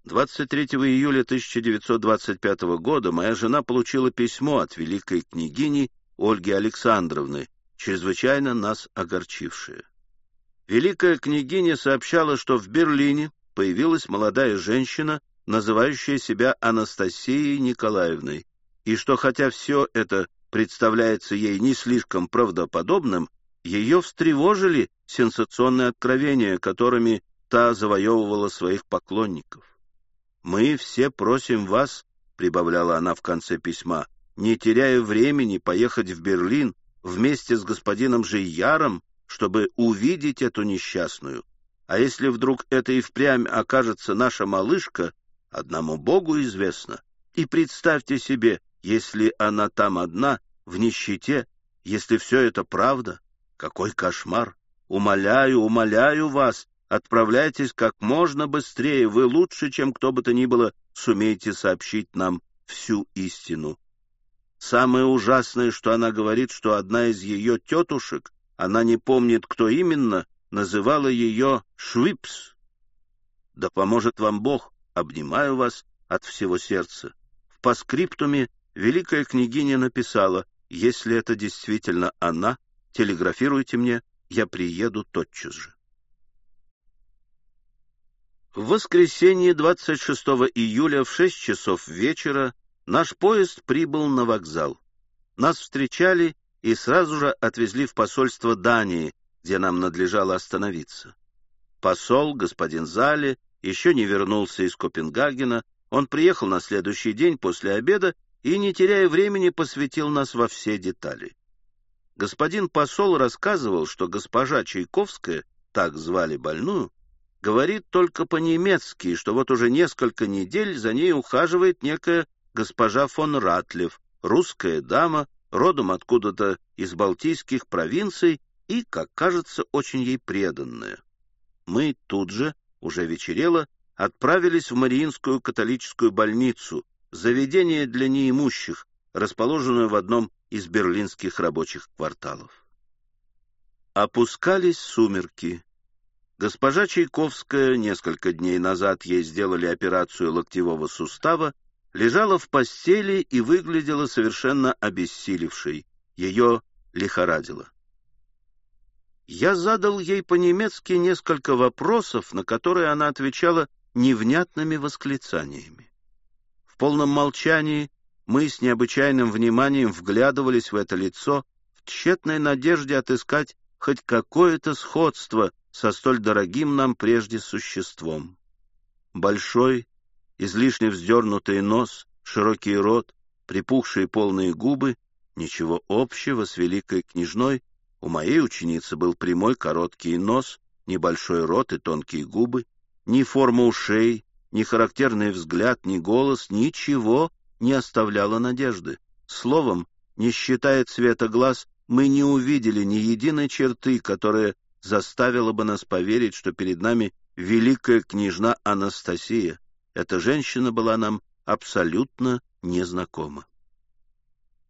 23 июля 1925 года моя жена получила письмо от великой княгини Ольги Александровны, чрезвычайно нас огорчившее. Великая княгиня сообщала, что в Берлине появилась молодая женщина, называющая себя Анастасией Николаевной, и что хотя все это представляется ей не слишком правдоподобным, ее встревожили сенсационные откровения, которыми та завоевывала своих поклонников. «Мы все просим вас», — прибавляла она в конце письма, «не теряя времени поехать в Берлин вместе с господином Жияром, чтобы увидеть эту несчастную. А если вдруг это и впрямь окажется наша малышка, одному Богу известно. И представьте себе, если она там одна, в нищете, если все это правда, какой кошмар! Умоляю, умоляю вас, отправляйтесь как можно быстрее. Вы лучше, чем кто бы то ни было, сумеете сообщить нам всю истину. Самое ужасное, что она говорит, что одна из ее тетушек, она не помнит, кто именно, называла ее Швипс. Да поможет вам Бог, обнимаю вас от всего сердца. В паскриптуме великая княгиня написала, если это действительно она, Телеграфируйте мне, я приеду тотчас же. В воскресенье 26 июля в 6 часов вечера наш поезд прибыл на вокзал. Нас встречали и сразу же отвезли в посольство Дании, где нам надлежало остановиться. Посол, господин Зале, еще не вернулся из Копенгагена, он приехал на следующий день после обеда и, не теряя времени, посвятил нас во все детали. Господин посол рассказывал, что госпожа Чайковская, так звали больную, говорит только по-немецки, что вот уже несколько недель за ней ухаживает некая госпожа фон Ратлев, русская дама, родом откуда-то из балтийских провинций и, как кажется, очень ей преданная. Мы тут же, уже вечерело, отправились в Мариинскую католическую больницу, заведение для неимущих, расположенную в одном из берлинских рабочих кварталов. Опускались сумерки. Госпожа Чайковская, несколько дней назад ей сделали операцию локтевого сустава, лежала в постели и выглядела совершенно обессилевшей. Ее лихорадило. Я задал ей по-немецки несколько вопросов, на которые она отвечала невнятными восклицаниями. В полном молчании мы с необычайным вниманием вглядывались в это лицо в тщетной надежде отыскать хоть какое-то сходство со столь дорогим нам прежде существом. Большой, излишне вздернутый нос, широкий рот, припухшие полные губы — ничего общего с великой княжной. У моей ученицы был прямой короткий нос, небольшой рот и тонкие губы, ни форма ушей, ни характерный взгляд, ни голос, ничего не оставляло надежды. Словом, не считая цвета глаз, мы не увидели ни единой черты, которая заставила бы нас поверить, что перед нами великая княжна Анастасия. Эта женщина была нам абсолютно незнакома.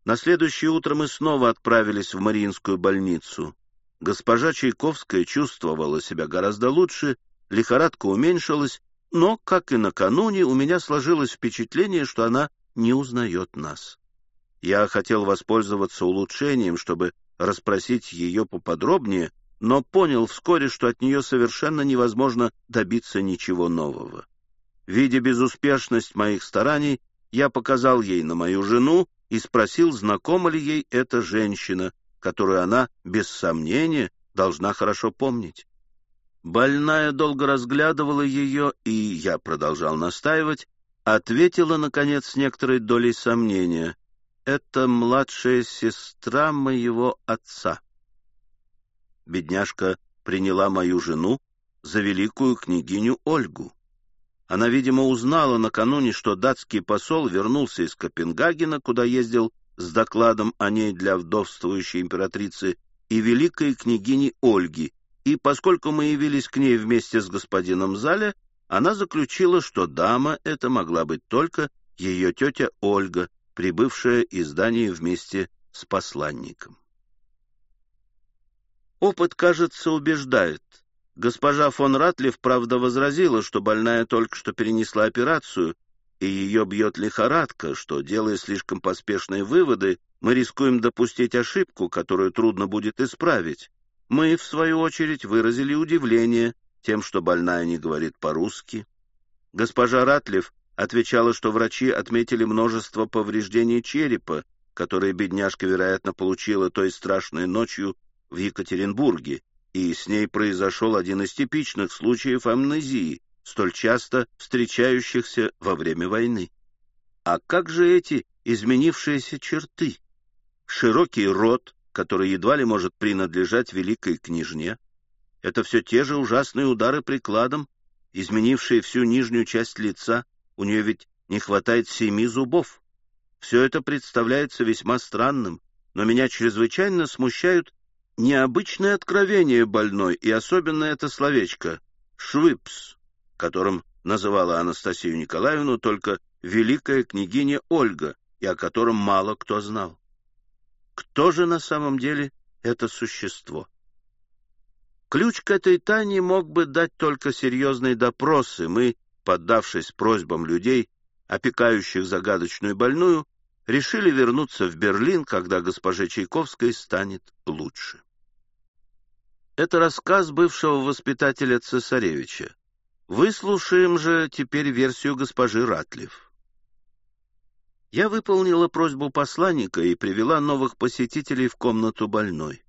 На следующее утро мы снова отправились в Мариинскую больницу. Госпожа Чайковская чувствовала себя гораздо лучше, лихорадка уменьшилась, но, как и накануне, у меня сложилось впечатление, что она не узнает нас. Я хотел воспользоваться улучшением, чтобы расспросить ее поподробнее, но понял вскоре, что от нее совершенно невозможно добиться ничего нового. Видя безуспешность моих стараний, я показал ей на мою жену и спросил, знакома ли ей эта женщина, которую она, без сомнения, должна хорошо помнить. Больная долго разглядывала ее, и я продолжал настаивать, ответила, наконец, с некоторой долей сомнения это младшая сестра моего отца. Бедняжка приняла мою жену за великую княгиню Ольгу. Она, видимо, узнала накануне, что датский посол вернулся из Копенгагена, куда ездил с докладом о ней для вдовствующей императрицы и великой княгини Ольги, и поскольку мы явились к ней вместе с господином Зале, она заключила, что дама эта могла быть только ее тетя Ольга, прибывшая из Дании вместе с посланником. Опыт, кажется, убеждает. Госпожа фон Ратлев, правда, возразила, что больная только что перенесла операцию, и ее бьет лихорадка, что, делая слишком поспешные выводы, мы рискуем допустить ошибку, которую трудно будет исправить. Мы, в свою очередь, выразили удивление тем, что больная не говорит по-русски. Госпожа Ратлев отвечала, что врачи отметили множество повреждений черепа, которые бедняжка, вероятно, получила той страшной ночью в Екатеринбурге, и с ней произошел один из типичных случаев амнезии, столь часто встречающихся во время войны. А как же эти изменившиеся черты? Широкий рот, который едва ли может принадлежать великой княжне, это все те же ужасные удары прикладом, изменившие всю нижнюю часть лица, у нее ведь не хватает семи зубов. Все это представляется весьма странным, но меня чрезвычайно смущают необычные откровения больной, и особенно это словечко «швыпс», которым называла Анастасию Николаевну только великая княгиня Ольга, и о котором мало кто знал. Кто же на самом деле это существо? Ключ к этой тайне мог бы дать только серьезные допросы. Мы поддавшись просьбам людей, опекающих загадочную больную, решили вернуться в Берлин, когда госпоже Чайковской станет лучше. Это рассказ бывшего воспитателя цесаревича. Выслушаем же теперь версию госпожи Ратлев. Я выполнила просьбу посланника и привела новых посетителей в комнату больной.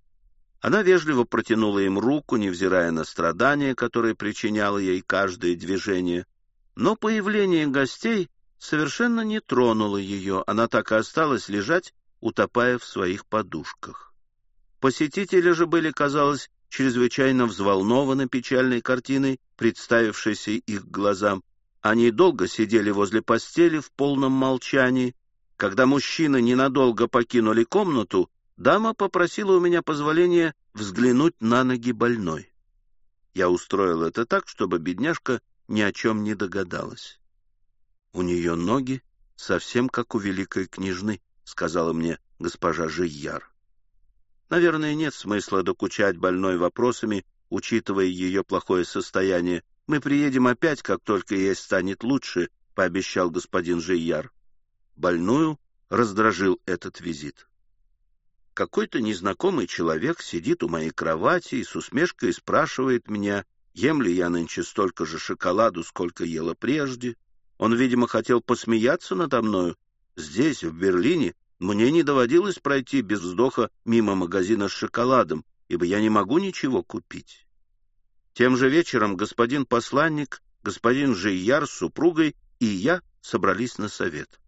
Она вежливо протянула им руку, невзирая на страдания, которые причиняло ей каждое движение, но появление гостей совершенно не тронуло ее, она так и осталась лежать, утопая в своих подушках. Посетители же были, казалось, чрезвычайно взволнованы печальной картиной, представившейся их глазам. Они долго сидели возле постели в полном молчании. Когда мужчины ненадолго покинули комнату, дама попросила у меня позволения взглянуть на ноги больной. Я устроил это так, чтобы бедняжка ни о чем не догадалась. «У нее ноги совсем как у великой княжны», — сказала мне госпожа Жияр. Наверное, нет смысла докучать больной вопросами, учитывая ее плохое состояние. Мы приедем опять, как только ей станет лучше, — пообещал господин Жияр. Больную раздражил этот визит. Какой-то незнакомый человек сидит у моей кровати и с усмешкой спрашивает меня, ем ли я нынче столько же шоколаду, сколько ела прежде. Он, видимо, хотел посмеяться надо мною. Здесь, в Берлине, мне не доводилось пройти без вздоха мимо магазина с шоколадом, ибо я не могу ничего купить. Тем же вечером господин посланник, господин Жияр с супругой и я собрались на совет.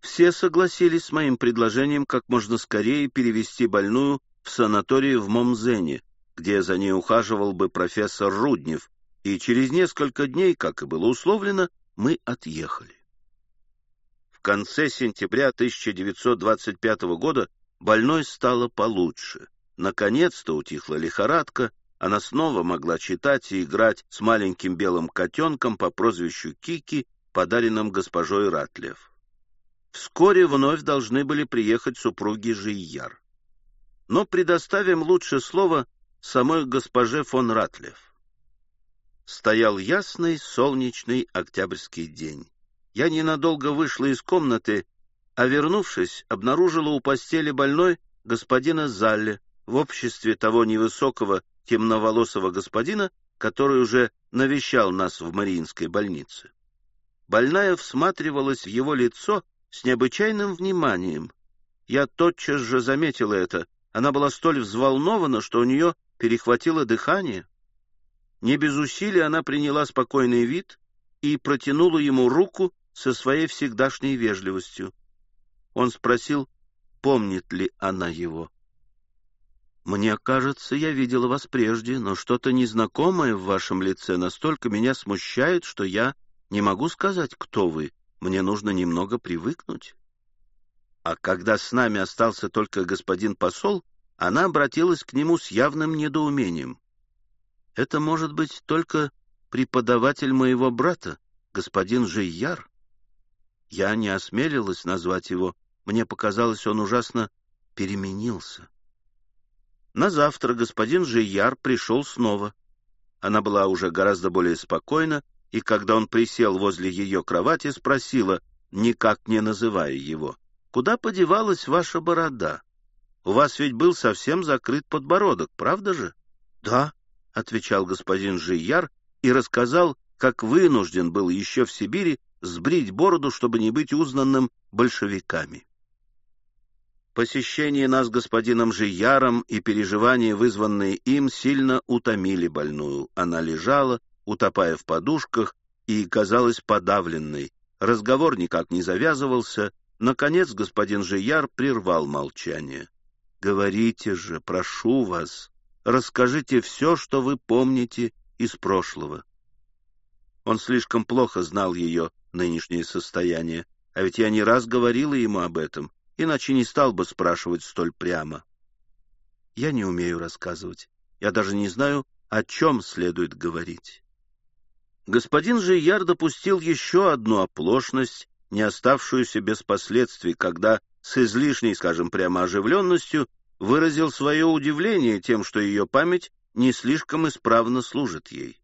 Все согласились с моим предложением как можно скорее перевести больную в санаторий в Момзене, где за ней ухаживал бы профессор Руднев, и через несколько дней, как и было условлено, мы отъехали. В конце сентября 1925 года больной стало получше. Наконец-то утихла лихорадка, она снова могла читать и играть с маленьким белым котенком по прозвищу Кики, подаренным госпожой Ратлев. Вскоре вновь должны были приехать супруги Жияр. Но предоставим лучше слово самой госпоже фон Ратлев. Стоял ясный солнечный октябрьский день я ненадолго вышла из комнаты, а, вернувшись, обнаружила у постели больной господина Залле в обществе того невысокого темноволосого господина, который уже навещал нас в Мариинской больнице. Больная всматривалась в его лицо с необычайным вниманием. Я тотчас же заметила это. Она была столь взволнована, что у нее перехватило дыхание. Не без усилий она приняла спокойный вид и протянула ему руку, со своей всегдашней вежливостью. Он спросил, помнит ли она его. «Мне кажется, я видела вас прежде, но что-то незнакомое в вашем лице настолько меня смущает, что я не могу сказать, кто вы. Мне нужно немного привыкнуть». А когда с нами остался только господин посол, она обратилась к нему с явным недоумением. «Это может быть только преподаватель моего брата, господин Жияр?» Я не осмелилась назвать его. Мне показалось, он ужасно переменился. На завтра господин Жияр пришел снова. Она была уже гораздо более спокойна, и когда он присел возле ее кровати, спросила, никак не называя его, «Куда подевалась ваша борода? У вас ведь был совсем закрыт подбородок, правда же?» «Да», — отвечал господин Жияр и рассказал, как вынужден был еще в Сибири сбрить бороду, чтобы не быть узнанным большевиками. Посещение нас господином Жияром и переживания, вызванные им, сильно утомили больную. Она лежала, утопая в подушках, и казалась подавленной. Разговор никак не завязывался. Наконец господин Жияр прервал молчание. «Говорите же, прошу вас, расскажите все, что вы помните из прошлого». Он слишком плохо знал ее нынешнее состояние, а ведь я не раз говорила ему об этом, иначе не стал бы спрашивать столь прямо. Я не умею рассказывать. Я даже не знаю, о чем следует говорить. Господин Жияр допустил еще одну оплошность, не оставшуюся без последствий, когда с излишней, скажем прямо, оживленностью выразил свое удивление тем, что ее память не слишком исправно служит ей.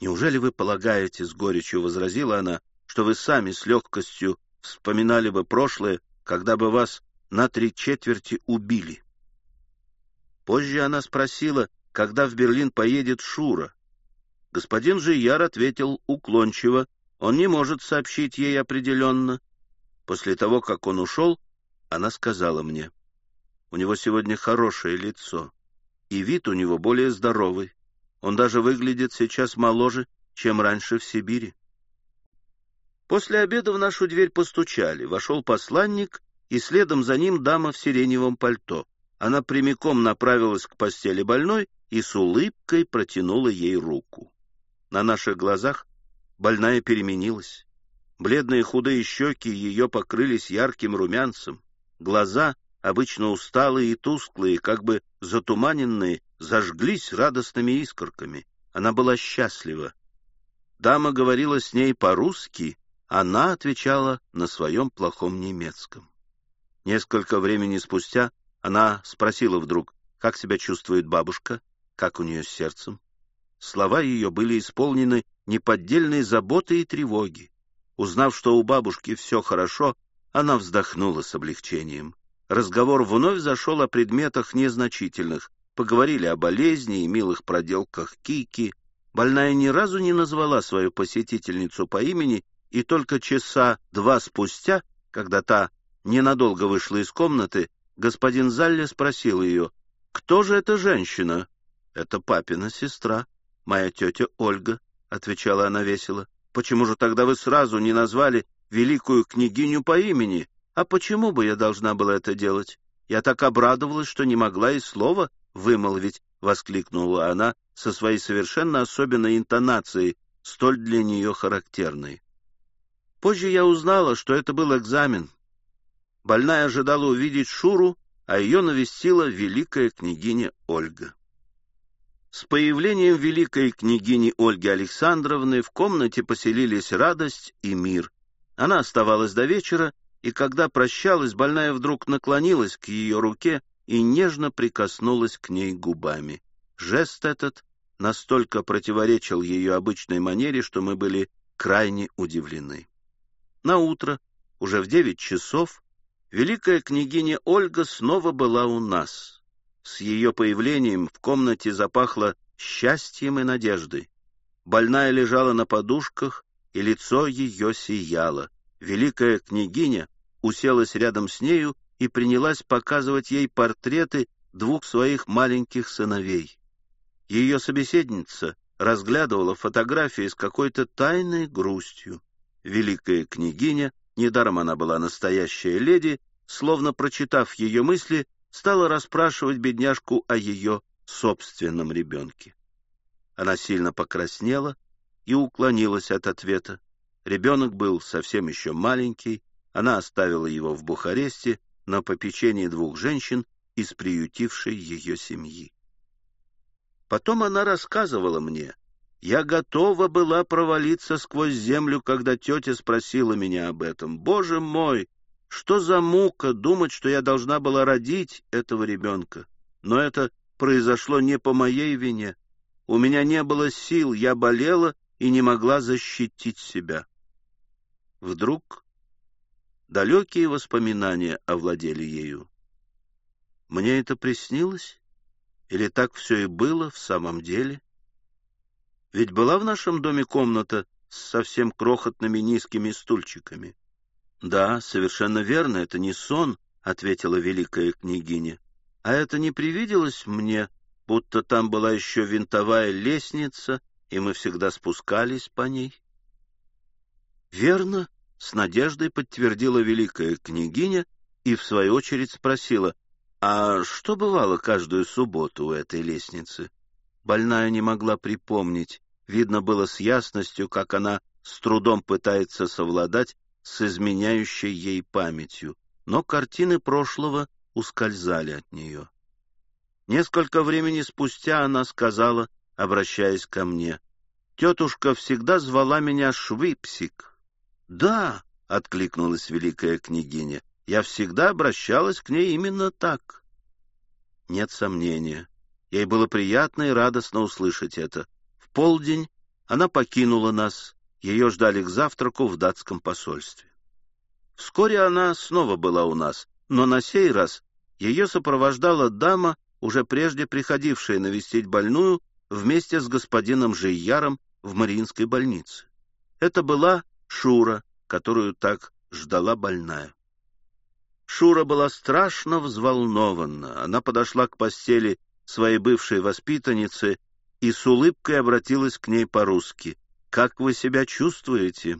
«Неужели вы полагаете, — с горечью возразила она, — что вы сами с легкостью вспоминали бы прошлое, когда бы вас на три четверти убили?» Позже она спросила, когда в Берлин поедет Шура. Господин Жияр ответил уклончиво, он не может сообщить ей определенно. После того, как он ушел, она сказала мне, «У него сегодня хорошее лицо, и вид у него более здоровый. Он даже выглядит сейчас моложе, чем раньше в Сибири. После обеда в нашу дверь постучали. Вошел посланник, и следом за ним дама в сиреневом пальто. Она прямиком направилась к постели больной и с улыбкой протянула ей руку. На наших глазах больная переменилась. Бледные худые щеки ее покрылись ярким румянцем. Глаза, обычно усталые и тусклые, как бы затуманенные, зажглись радостными искорками. Она была счастлива. дама говорила с ней по-русски, она отвечала на своем плохом немецком. Несколько времени спустя она спросила вдруг, как себя чувствует бабушка, как у нее с сердцем. Слова ее были исполнены неподдельной заботы и тревоги. Узнав, что у бабушки все хорошо, она вздохнула с облегчением. Разговор вновь зашел о предметах незначительных. Поговорили о болезни и милых проделках Кики. Больная ни разу не назвала свою посетительницу по имени, и только часа два спустя, когда та ненадолго вышла из комнаты, господин Залли спросил ее, «Кто же эта женщина?» «Это папина сестра, моя тетя Ольга», — отвечала она весело. «Почему же тогда вы сразу не назвали великую княгиню по имени? А почему бы я должна была это делать? Я так обрадовалась, что не могла и слова вымолвить», — воскликнула она со своей совершенно особенной интонацией, столь для нее характерной. Позже я узнала, что это был экзамен, Больная ожидала увидеть Шуру, а ее навестила великая княгиня Ольга. С появлением великой княгини Ольги Александровны в комнате поселились радость и мир. Она оставалась до вечера, и когда прощалась, больная вдруг наклонилась к ее руке и нежно прикоснулась к ней губами. Жест этот настолько противоречил ее обычной манере, что мы были крайне удивлены. На утро, уже в девять часов, Великая княгиня Ольга снова была у нас. С ее появлением в комнате запахло счастьем и надеждой. Больная лежала на подушках, и лицо ее сияло. Великая княгиня уселась рядом с нею и принялась показывать ей портреты двух своих маленьких сыновей. Ее собеседница разглядывала фотографии с какой-то тайной грустью. Великая княгиня недаром она была настоящая леди, словно прочитав ее мысли, стала расспрашивать бедняжку о ее собственном ребенке. Она сильно покраснела и уклонилась от ответа. Ребенок был совсем еще маленький, она оставила его в Бухаресте на попечении двух женщин из приютившей ее семьи. Потом она рассказывала мне, я готова была провалиться сквозь землю, когда тетя спросила меня об этом. Боже мой, что за мука думать, что я должна была родить этого ребенка? Но это произошло не по моей вине. У меня не было сил, я болела и не могла защитить себя. Вдруг далекие воспоминания овладели ею. Мне это приснилось? Или так все и было в самом деле? Ведь была в нашем доме комната с совсем крохотными низкими стульчиками. — Да, совершенно верно, это не сон, — ответила великая княгиня. — А это не привиделось мне, будто там была еще винтовая лестница, и мы всегда спускались по ней? — Верно, — с надеждой подтвердила великая княгиня и, в свою очередь, спросила, а что бывало каждую субботу у этой лестницы? Больная не могла припомнить. Видно было с ясностью, как она с трудом пытается совладать с изменяющей ей памятью, но картины прошлого ускользали от нее. Несколько времени спустя она сказала, обращаясь ко мне, «Тетушка всегда звала меня Швипсик». «Да», — откликнулась великая княгиня, «я всегда обращалась к ней именно так». Нет сомнения, ей было приятно и радостно услышать это. В полдень она покинула нас, ее ждали к завтраку в датском посольстве. Вскоре она снова была у нас, но на сей раз ее сопровождала дама, уже прежде приходившая навестить больную вместе с господином Жейяром в Мариинской больнице. Это была Шура, которую так ждала больная. Шура была страшно взволнована. Она подошла к постели своей бывшей воспитанницы и с улыбкой обратилась к ней по-русски. Как вы себя чувствуете?»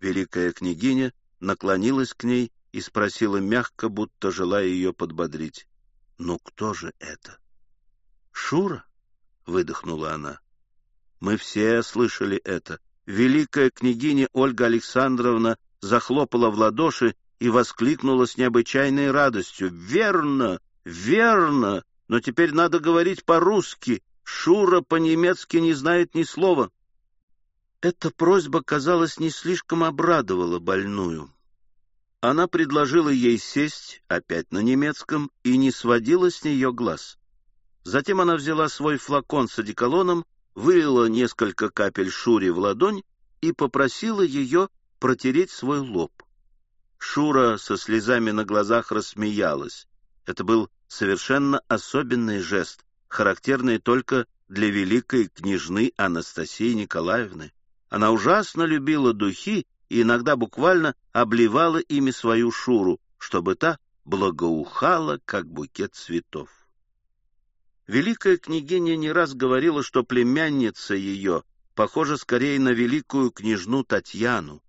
Великая княгиня наклонилась к ней и спросила мягко, будто желая ее подбодрить. «Ну кто же это?» «Шура?» — выдохнула она. Мы все слышали это. Великая княгиня Ольга Александровна захлопала в ладоши и воскликнула с необычайной радостью. «Верно! Верно! Но теперь надо говорить по-русски. Шура по-немецки не знает ни слова». Эта просьба, казалось, не слишком обрадовала больную. Она предложила ей сесть, опять на немецком, и не сводила с нее глаз. Затем она взяла свой флакон с одеколоном, вылила несколько капель Шуре в ладонь и попросила ее протереть свой лоб. Шура со слезами на глазах рассмеялась. Это был совершенно особенный жест, характерный только для великой княжны Анастасии Николаевны. Она ужасно любила духи и иногда буквально обливала ими свою Шуру, чтобы та благоухала, как букет цветов. Великая княгиня не раз говорила, что племянница ее похожа скорее на великую княжну Татьяну.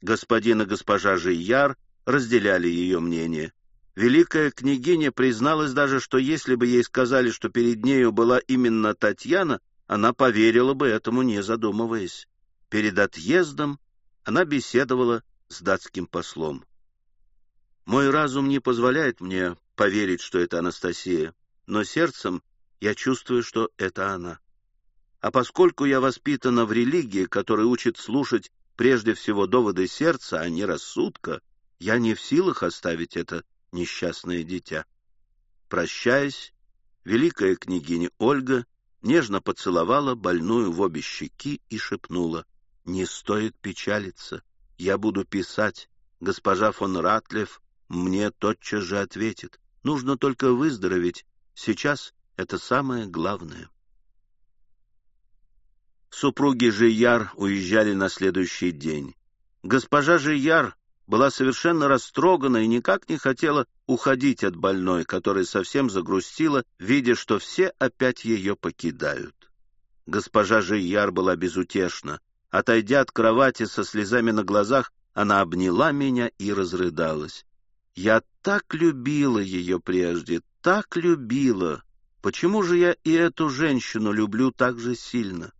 Господин и госпожа Жияр разделяли ее мнение. Великая княгиня призналась даже, что если бы ей сказали, что перед нею была именно Татьяна, она поверила бы этому, не задумываясь. Перед отъездом она беседовала с датским послом. Мой разум не позволяет мне поверить, что это Анастасия, но сердцем я чувствую, что это она. А поскольку я воспитана в религии, которая учит слушать прежде всего доводы сердца, а не рассудка, я не в силах оставить это несчастное дитя. Прощаясь, великая княгиня Ольга нежно поцеловала больную в обе щеки и шепнула — не стоит печалиться. Я буду писать. Госпожа фон Ратлев мне тотчас же ответит. Нужно только выздороветь. Сейчас это самое главное. Супруги Жияр уезжали на следующий день. Госпожа Жияр была совершенно растрогана и никак не хотела уходить от больной, которая совсем загрустила, видя, что все опять ее покидают. Госпожа Жияр была безутешна. Отойдя от кровати со слезами на глазах, она обняла меня и разрыдалась. Я так любила ее прежде, так любила. Почему же я и эту женщину люблю так же сильно?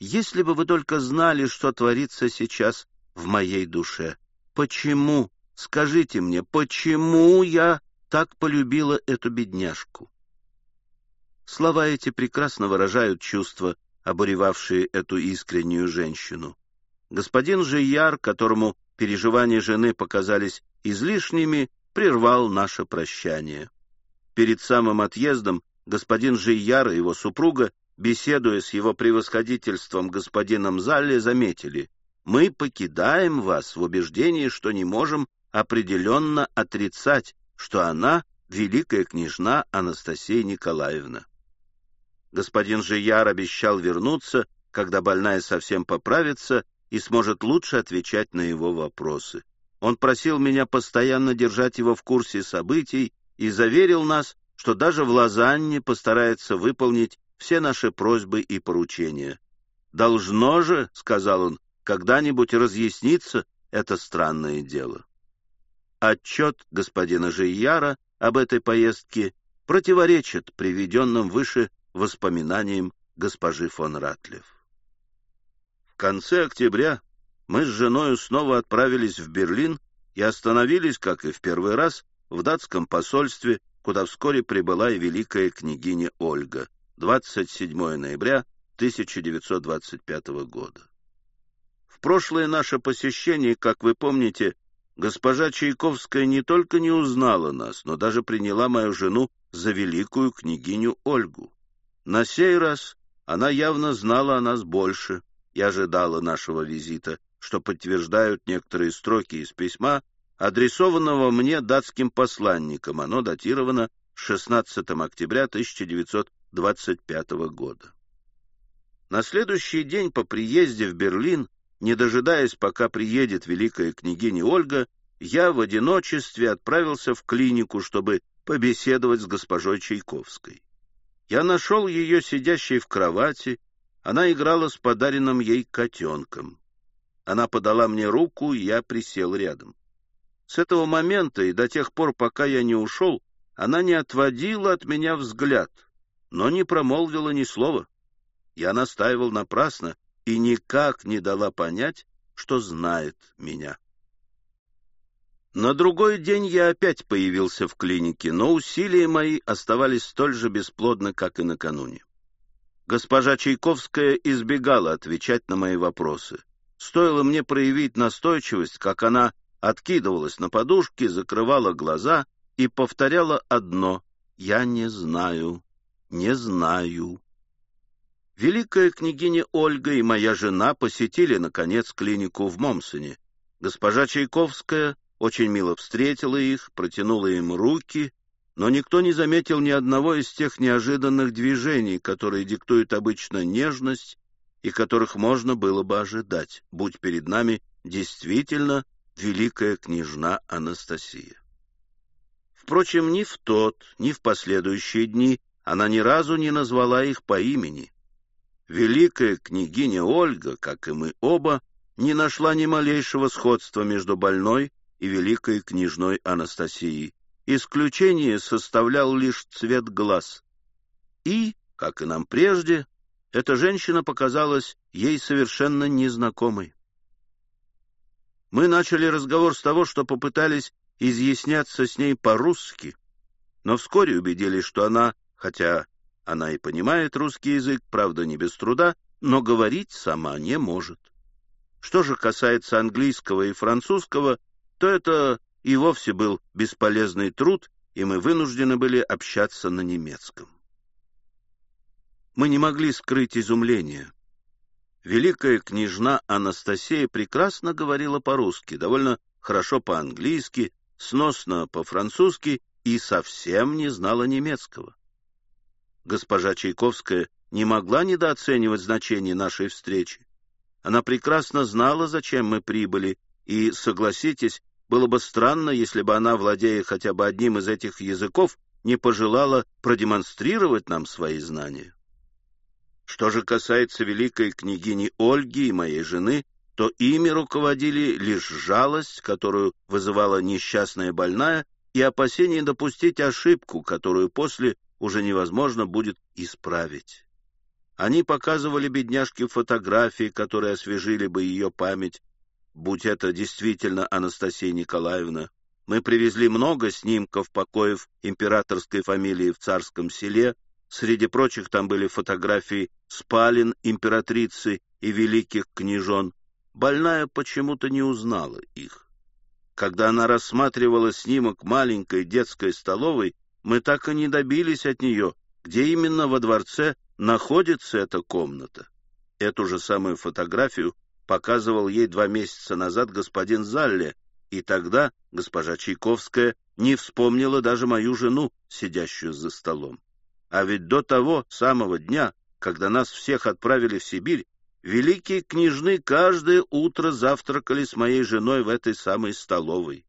Если бы вы только знали, что творится сейчас в моей душе. Почему, скажите мне, почему я так полюбила эту бедняжку? Слова эти прекрасно выражают чувства, обуревавшие эту искреннюю женщину. Господин Жияр, которому переживания жены показались излишними, прервал наше прощание. Перед самым отъездом господин Жияр и его супруга, беседуя с его превосходительством господином Залли, заметили, «Мы покидаем вас в убеждении, что не можем определенно отрицать, что она — великая княжна Анастасия Николаевна». Господин Жияр обещал вернуться, когда больная совсем поправится и сможет лучше отвечать на его вопросы. Он просил меня постоянно держать его в курсе событий и заверил нас, что даже в Лозанне постарается выполнить все наши просьбы и поручения. «Должно же, — сказал он, — когда-нибудь разъясниться это странное дело». Отчет господина Жияра об этой поездке противоречит приведенным выше воспоминаниям госпожи фон Ратлев. В конце октября мы с женой снова отправились в Берлин и остановились, как и в первый раз, в датском посольстве, куда вскоре прибыла и великая княгиня Ольга, 27 ноября 1925 года. В прошлое наше посещение, как вы помните, госпожа Чайковская не только не узнала нас, но даже приняла мою жену за великую княгиню Ольгу. На сей раз она явно знала о нас больше и ожидала нашего визита, что подтверждают некоторые строки из письма, адресованного мне датским посланником. Оно датировано 16 октября 1925 года. На следующий день по приезде в Берлин, не дожидаясь, пока приедет великая княгиня Ольга, я в одиночестве отправился в клинику, чтобы побеседовать с госпожой Чайковской. Я нашел ее сидящей в кровати, она играла с подаренным ей котенком. Она подала мне руку, и я присел рядом. С этого момента и до тех пор, пока я не ушел, она не отводила от меня взгляд, но не промолвила ни слова. Я настаивал напрасно и никак не дала понять, что знает меня. На другой день я опять появился в клинике, но усилия мои оставались столь же бесплодны, как и накануне. Госпожа Чайковская избегала отвечать на мои вопросы. Стоило мне проявить настойчивость, как она откидывалась на подушки, закрывала глаза и повторяла одно «Я не знаю, не знаю». Великая княгиня Ольга и моя жена посетили, наконец, клинику в Момсоне. Госпожа Чайковская очень мило встретила их, протянула им руки, но никто не заметил ни одного из тех неожиданных движений, которые диктуют обычно нежность и которых можно было бы ожидать, будь перед нами действительно великая княжна Анастасия. Впрочем, ни в тот, ни в последующие дни она ни разу не назвала их по имени. Великая княгиня Ольга, как и мы оба, не нашла ни малейшего сходства между больной и великой княжной Анастасией. Исключение составлял лишь цвет глаз. И, как и нам прежде, эта женщина показалась ей совершенно незнакомой. Мы начали разговор с того, что попытались изъясняться с ней по-русски, но вскоре убедились, что она, хотя она и понимает русский язык, правда, не без труда, но говорить сама не может. Что же касается английского и французского, то это и вовсе был бесполезный труд, и мы вынуждены были общаться на немецком. Мы не могли скрыть изумление. Великая княжна Анастасия прекрасно говорила по-русски, довольно хорошо по-английски, сносно по-французски и совсем не знала немецкого. Госпожа Чайковская не могла недооценивать значение нашей встречи. Она прекрасно знала, зачем мы прибыли, и, согласитесь, было бы странно, если бы она, владея хотя бы одним из этих языков, не пожелала продемонстрировать нам свои знания. Что же касается великой княгини Ольги и моей жены, то ими руководили лишь жалость, которую вызывала несчастная больная, и опасение допустить ошибку, которую после уже невозможно будет исправить. Они показывали бедняжке фотографии, которые освежили бы ее память, будь это действительно Анастасия Николаевна. Мы привезли много снимков покоев императорской фамилии в царском селе. Среди прочих там были фотографии спален императрицы и великих княжон. Больная почему-то не узнала их. Когда она рассматривала снимок маленькой детской столовой, мы так и не добились от нее, где именно во дворце находится эта комната. Эту же самую фотографию показывал ей два месяца назад господин Залле, и тогда госпожа Чайковская не вспомнила даже мою жену, сидящую за столом. А ведь до того самого дня, когда нас всех отправили в Сибирь, великие княжны каждое утро завтракали с моей женой в этой самой столовой.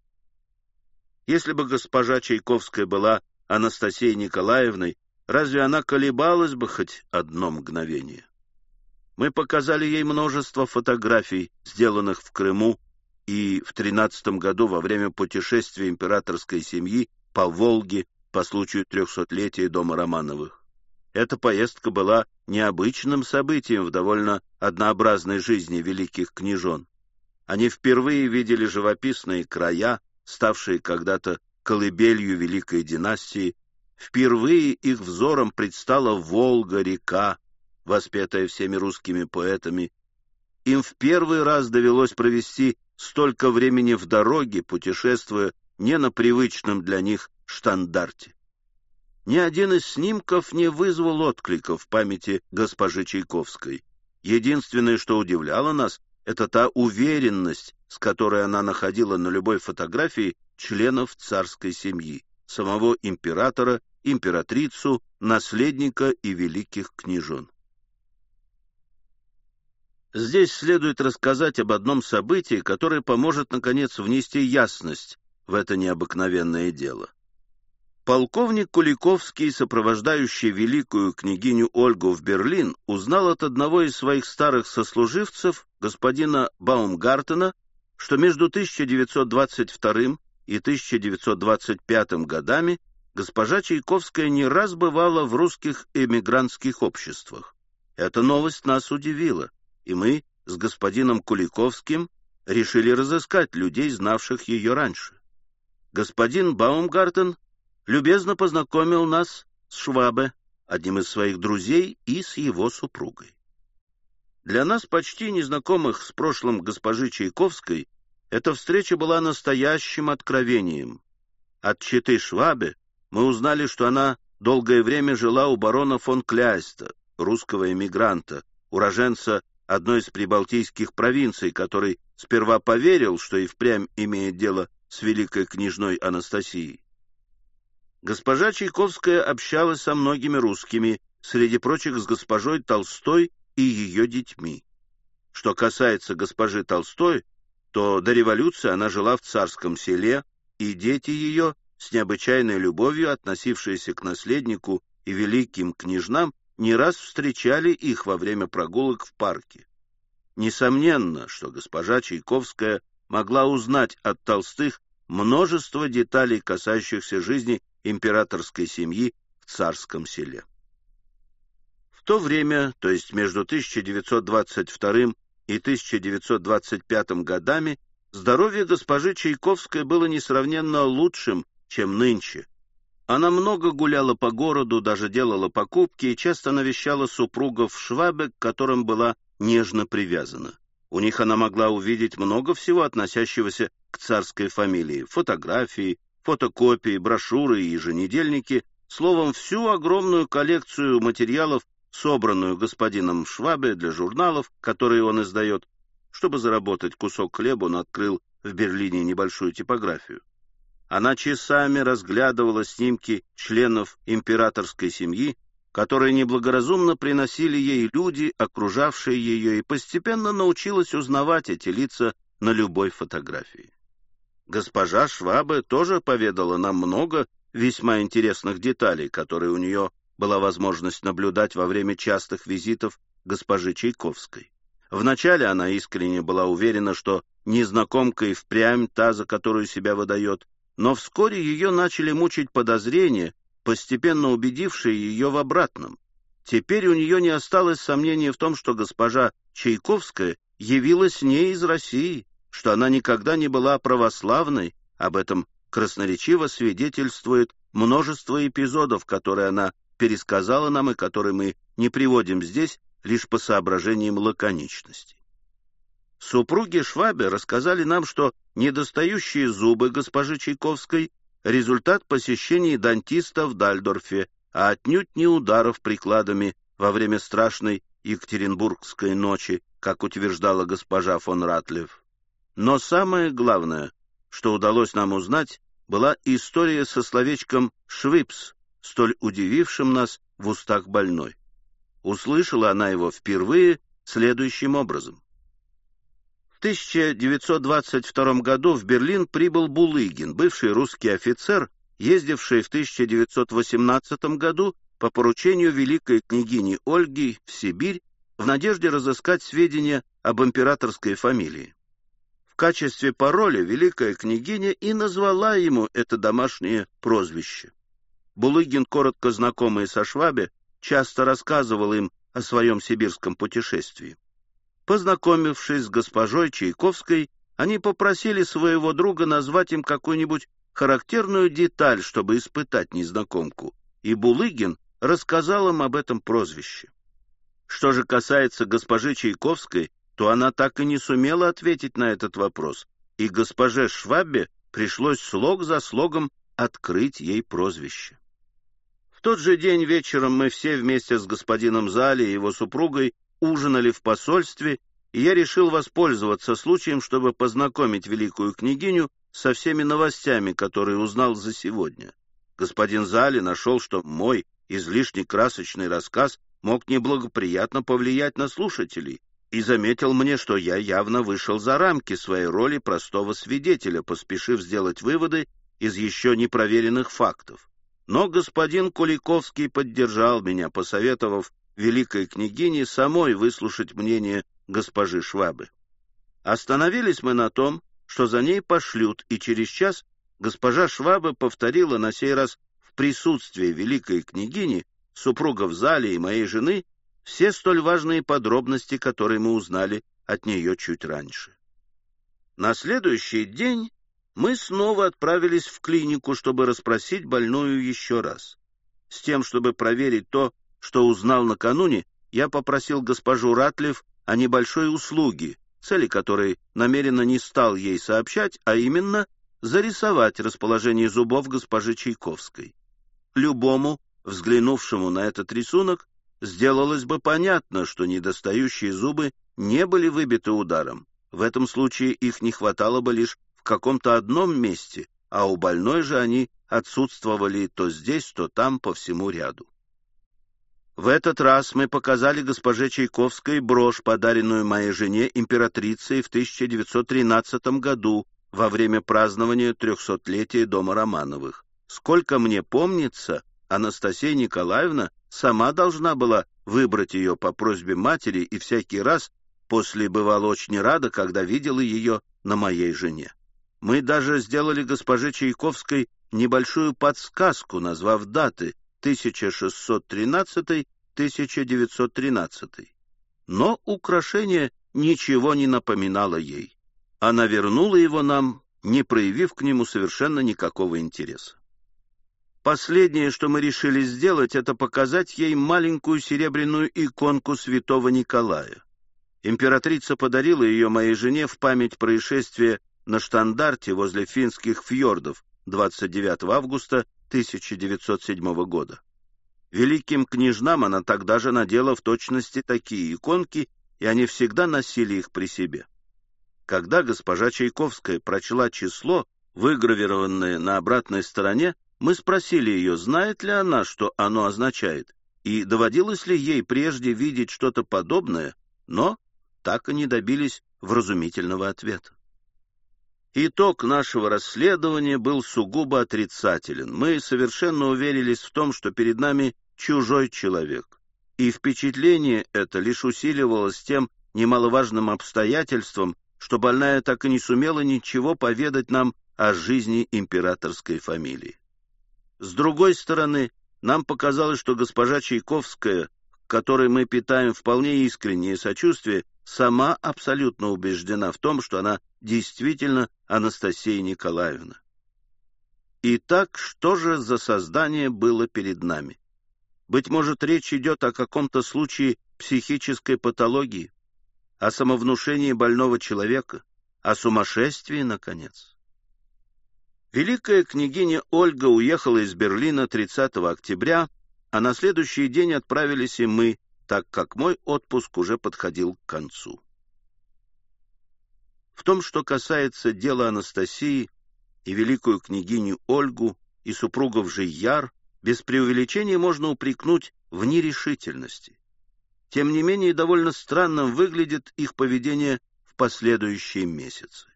Если бы госпожа Чайковская была Анастасией Николаевной, разве она колебалась бы хоть одно мгновение? Мы показали ей множество фотографий, сделанных в Крыму и в тринадцатом году во время путешествия императорской семьи по Волге по случаю трехсотлетия дома Романовых. Эта поездка была необычным событием в довольно однообразной жизни великих княжон. Они впервые видели живописные края, ставшие когда-то колыбелью великой династии, впервые их взором предстала Волга-река, воспетая всеми русскими поэтами, им в первый раз довелось провести столько времени в дороге, путешествуя не на привычном для них штандарте. Ни один из снимков не вызвал отклика в памяти госпожи Чайковской. Единственное, что удивляло нас, это та уверенность, с которой она находила на любой фотографии членов царской семьи, самого императора, императрицу, наследника и великих княжон. Здесь следует рассказать об одном событии, которое поможет, наконец, внести ясность в это необыкновенное дело. Полковник Куликовский, сопровождающий великую княгиню Ольгу в Берлин, узнал от одного из своих старых сослуживцев, господина Баумгартена, что между 1922 и 1925 годами госпожа Чайковская не раз бывала в русских эмигрантских обществах. Эта новость нас удивила и мы с господином Куликовским решили разыскать людей, знавших ее раньше. Господин Баумгартен любезно познакомил нас с Швабе, одним из своих друзей и с его супругой. Для нас, почти незнакомых с прошлым госпожи Чайковской, эта встреча была настоящим откровением. От читы Швабе мы узнали, что она долгое время жила у барона фон Кляйста, русского эмигранта, уроженца одной из прибалтийских провинций, который сперва поверил, что и впрямь имеет дело с великой княжной Анастасией. Госпожа Чайковская общалась со многими русскими, среди прочих с госпожой Толстой и ее детьми. Что касается госпожи Толстой, то до революции она жила в царском селе, и дети ее, с необычайной любовью относившиеся к наследнику и великим княжнам, не раз встречали их во время прогулок в парке. Несомненно, что госпожа Чайковская могла узнать от Толстых множество деталей, касающихся жизни императорской семьи в царском селе. В то время, то есть между 1922 и 1925 годами, здоровье госпожи Чайковской было несравненно лучшим, чем нынче. Она много гуляла по городу, даже делала покупки и часто навещала супругов Швабе, к которым была нежно привязана. У них она могла увидеть много всего, относящегося к царской фамилии. Фотографии, фотокопии, брошюры и еженедельники. Словом, всю огромную коллекцию материалов, собранную господином Швабе для журналов, которые он издает. Чтобы заработать кусок хлеба, он открыл в Берлине небольшую типографию. Она часами разглядывала снимки членов императорской семьи, которые неблагоразумно приносили ей люди, окружавшие ее, и постепенно научилась узнавать эти лица на любой фотографии. Госпожа Швабе тоже поведала нам много весьма интересных деталей, которые у нее была возможность наблюдать во время частых визитов госпожи Чайковской. Вначале она искренне была уверена, что незнакомка и впрямь та, за которую себя выдает, но вскоре ее начали мучить подозрения, постепенно убедившие ее в обратном. Теперь у нее не осталось сомнений в том, что госпожа Чайковская явилась не из России, что она никогда не была православной, об этом красноречиво свидетельствует множество эпизодов, которые она пересказала нам и которые мы не приводим здесь лишь по соображениям лаконичности. Супруги Швабе рассказали нам, что недостающие зубы госпожи Чайковской — результат посещений дантиста в Дальдорфе, а отнюдь не ударов прикладами во время страшной Екатеринбургской ночи, как утверждала госпожа фон Ратлев. Но самое главное, что удалось нам узнать, была история со словечком «швипс», столь удивившим нас в устах больной. Услышала она его впервые следующим образом. В 1922 году в Берлин прибыл Булыгин, бывший русский офицер, ездивший в 1918 году по поручению великой княгини Ольги в Сибирь в надежде разыскать сведения об императорской фамилии. В качестве пароля великая княгиня и назвала ему это домашнее прозвище. Булыгин, коротко знакомый со Швабе, часто рассказывал им о своем сибирском путешествии. Познакомившись с госпожой Чайковской, они попросили своего друга назвать им какую-нибудь характерную деталь, чтобы испытать незнакомку, и Булыгин рассказал им об этом прозвище. Что же касается госпожи Чайковской, то она так и не сумела ответить на этот вопрос, и госпоже Швабе пришлось слог за слогом открыть ей прозвище. В тот же день вечером мы все вместе с господином Зали и его супругой ужинали в посольстве, и я решил воспользоваться случаем, чтобы познакомить великую княгиню со всеми новостями, которые узнал за сегодня. Господин Зали нашел, что мой излишне красочный рассказ мог неблагоприятно повлиять на слушателей, и заметил мне, что я явно вышел за рамки своей роли простого свидетеля, поспешив сделать выводы из еще непроверенных фактов. Но господин Куликовский поддержал меня, посоветовав великой княгине самой выслушать мнение госпожи Швабы. Остановились мы на том, что за ней пошлют, и через час госпожа Шваба повторила на сей раз в присутствии великой княгини, супругов Зали и моей жены, все столь важные подробности, которые мы узнали от нее чуть раньше. На следующий день мы снова отправились в клинику, чтобы расспросить больную еще раз. с тем, чтобы проверить то, что узнал накануне, я попросил госпожу Ратлев о небольшой услуге, цели которой намеренно не стал ей сообщать, а именно зарисовать расположение зубов госпожи Чайковской. Любому, взглянувшему на этот рисунок, сделалось бы понятно, что недостающие зубы не были выбиты ударом. В этом случае их не хватало бы лишь в каком-то одном месте, а у больной же они отсутствовали то здесь, то там по всему ряду. В этот раз мы показали госпоже Чайковской брошь, подаренную моей жене императрицей в 1913 году во время празднования трехсотлетия дома Романовых. Сколько мне помнится, Анастасия Николаевна сама должна была выбрать ее по просьбе матери и всякий раз после бывала очень рада, когда видела ее на моей жене. Мы даже сделали госпоже Чайковской небольшую подсказку, назвав даты 1613-1913. Но украшение ничего не напоминало ей. Она вернула его нам, не проявив к нему совершенно никакого интереса. Последнее, что мы решили сделать, это показать ей маленькую серебряную иконку святого Николая. Императрица подарила ее моей жене в память происшествия на штандарте возле финских фьордов 29 августа 1907 года. Великим княжнам она тогда же надела в точности такие иконки, и они всегда носили их при себе. Когда госпожа Чайковская прочла число, выгравированное на обратной стороне, мы спросили ее, знает ли она, что оно означает, и доводилось ли ей прежде видеть что-то подобное, но так и не добились вразумительного ответа. Итог нашего расследования был сугубо отрицателен. Мы совершенно уверились в том, что перед нами чужой человек. И впечатление это лишь усиливалось тем немаловажным обстоятельством, что больная так и не сумела ничего поведать нам о жизни императорской фамилии. С другой стороны, нам показалось, что госпожа Чайковская, которой мы питаем вполне искреннее сочувствие, сама абсолютно убеждена в том, что она действительно Анастасия Николаевна. Итак, что же за создание было перед нами? Быть может, речь идет о каком-то случае психической патологии, о самовнушении больного человека, о сумасшествии, наконец. Великая княгиня Ольга уехала из Берлина 30 октября, а на следующий день отправились и мы, так как мой отпуск уже подходил к концу. В том, что касается дела Анастасии и великую княгиню Ольгу и супругов Жияр, без преувеличения можно упрекнуть в нерешительности. Тем не менее, довольно странным выглядит их поведение в последующие месяцы.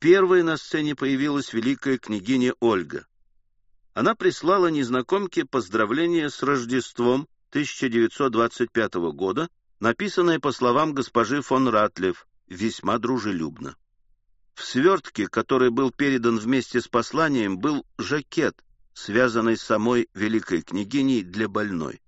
Первой на сцене появилась великая княгиня Ольга. Она прислала незнакомке поздравление с Рождеством 1925 года, написанное, по словам госпожи фон Ратлев, весьма дружелюбно. В свертке, который был передан вместе с посланием, был жакет, связанный с самой великой княгиней для больной.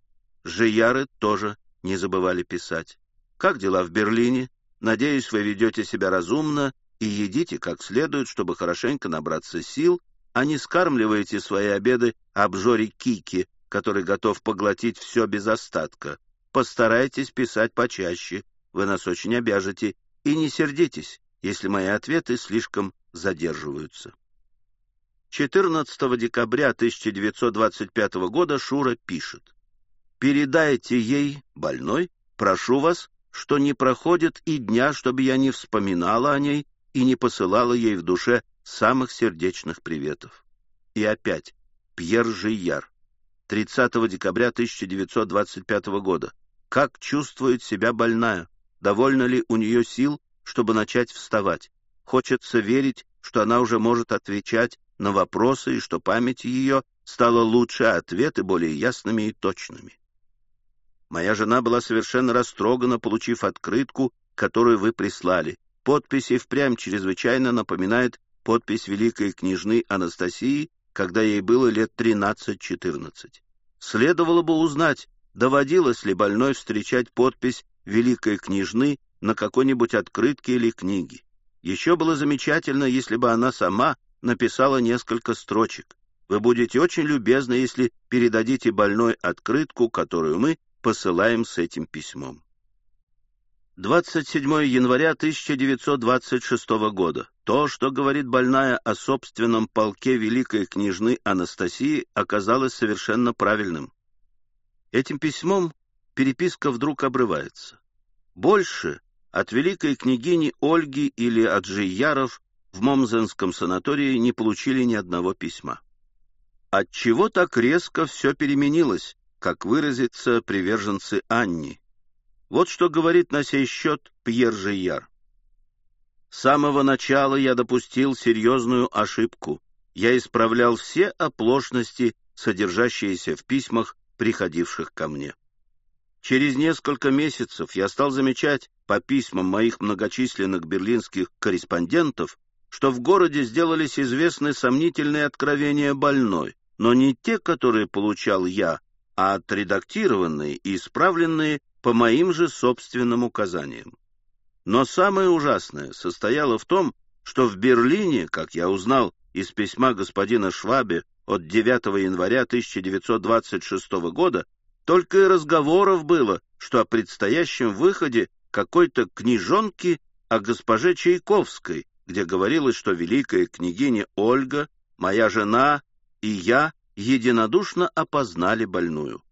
Жияры тоже не забывали писать. «Как дела в Берлине? Надеюсь, вы ведете себя разумно и едите как следует, чтобы хорошенько набраться сил, а не скармливаете свои обеды обжоре Кики, который готов поглотить все без остатка. Постарайтесь писать почаще, вы нас очень обяжете, и не сердитесь, если мои ответы слишком задерживаются. 14 декабря 1925 года Шура пишет. «Передайте ей, больной, прошу вас, что не проходит и дня, чтобы я не вспоминала о ней и не посылала ей в душе самых сердечных приветов». И опять Пьер Жияр. 30 декабря 1925 года. Как чувствует себя больная? Довольно ли у нее сил, чтобы начать вставать? Хочется верить, что она уже может отвечать на вопросы и что память ее стала лучше, а ответы более ясными и точными. Моя жена была совершенно растрогана, получив открытку, которую вы прислали. Подпись и впрямь чрезвычайно напоминает подпись великой княжны Анастасии когда ей было лет 13-14. Следовало бы узнать, доводилось ли больной встречать подпись великой княжны на какой-нибудь открытке или книге. Еще было замечательно, если бы она сама написала несколько строчек. Вы будете очень любезны, если передадите больной открытку, которую мы посылаем с этим письмом. 27 января 1926 года. То, что говорит больная о собственном полке великой княжны Анастасии, оказалось совершенно правильным. Этим письмом переписка вдруг обрывается. Больше от великой княгини Ольги или от Жияров в Момзенском санатории не получили ни одного письма. Отчего так резко все переменилось, как выразится приверженцы Анни? Вот что говорит на сей счет Пьер Жияр. «С самого начала я допустил серьезную ошибку. Я исправлял все оплошности, содержащиеся в письмах, приходивших ко мне. Через несколько месяцев я стал замечать по письмам моих многочисленных берлинских корреспондентов, что в городе сделались известны сомнительные откровения больной, но не те, которые получал я, а отредактированные и исправленные по моим же собственным указаниям. Но самое ужасное состояло в том, что в Берлине, как я узнал из письма господина Швабе от 9 января 1926 года, только и разговоров было, что о предстоящем выходе какой-то книжонки о госпоже Чайковской, где говорилось, что великая княгиня Ольга, моя жена и я единодушно опознали больную.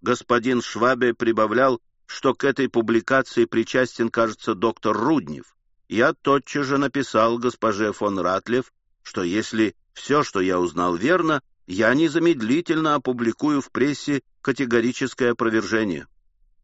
Господин Швабе прибавлял, что к этой публикации причастен, кажется, доктор Руднев. Я тотчас же написал госпоже фон Ратлев, что если все, что я узнал, верно, я незамедлительно опубликую в прессе категорическое опровержение.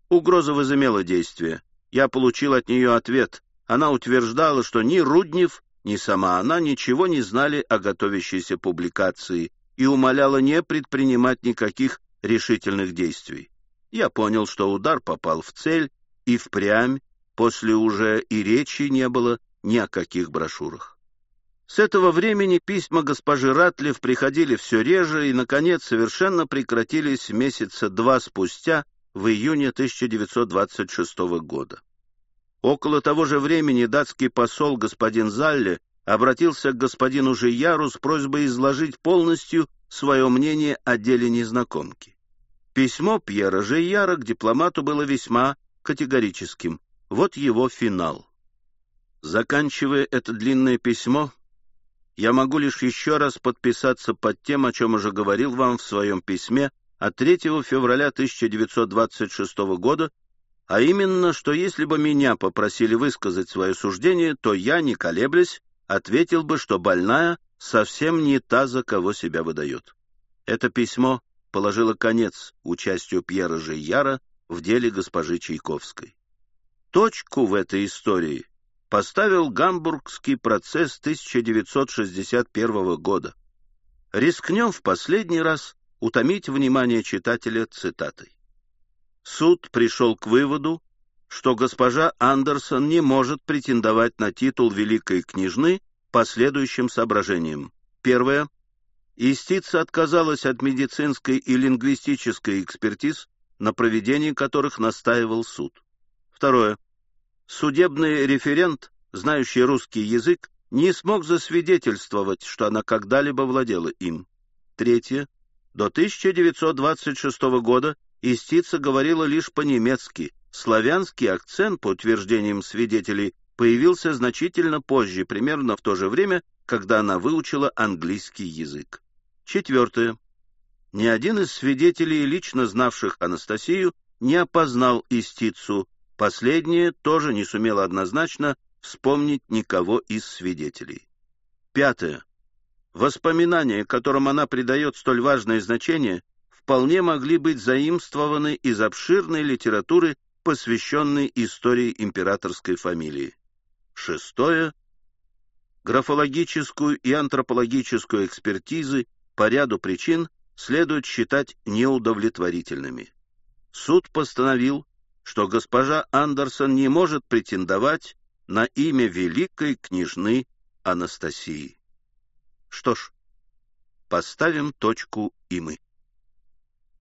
Угроза возымела действие. Я получил от нее ответ. Она утверждала, что ни Руднев, ни сама она ничего не знали о готовящейся публикации и умоляла не предпринимать никаких решительных действий. Я понял, что удар попал в цель, и впрямь после уже и речи не было ни о каких брошюрах. С этого времени письма госпожи Ратлев приходили все реже и, наконец, совершенно прекратились месяца два спустя, в июне 1926 года. Около того же времени датский посол господин Залле обратился к господину Жияру с просьбой изложить полностью свое мнение о деле незнакомки. Письмо Пьера Жияра к дипломату было весьма категорическим. Вот его финал. Заканчивая это длинное письмо, я могу лишь еще раз подписаться под тем, о чем уже говорил вам в своем письме от 3 февраля 1926 года, а именно, что если бы меня попросили высказать свое суждение, то я, не колеблясь, ответил бы, что больная совсем не та, за кого себя выдает. Это письмо положило конец участию Пьера Жияра в деле госпожи Чайковской. Точку в этой истории поставил Гамбургский процесс 1961 года. Рискнем в последний раз утомить внимание читателя цитатой. Суд пришел к выводу, что госпожа Андерсон не может претендовать на титул великой княжны по следующим соображениям. Первое. Истица отказалась от медицинской и лингвистической экспертиз, на проведении которых настаивал суд. Второе. Судебный референт, знающий русский язык, не смог засвидетельствовать, что она когда-либо владела им. Третье. До 1926 года истица говорила лишь по-немецки. Славянский акцент, по утверждениям свидетелей, появился значительно позже, примерно в то же время, когда она выучила английский язык. Четвертое. Ни один из свидетелей, лично знавших Анастасию, не опознал истицу, Последнее тоже не сумело однозначно вспомнить никого из свидетелей. Пятое. Воспоминания, которым она придает столь важное значение, вполне могли быть заимствованы из обширной литературы, посвященной истории императорской фамилии. Шестое. Графологическую и антропологическую экспертизы по ряду причин следует считать неудовлетворительными. Суд постановил что госпожа Андерсон не может претендовать на имя великой княжны Анастасии. Что ж, поставим точку и мы.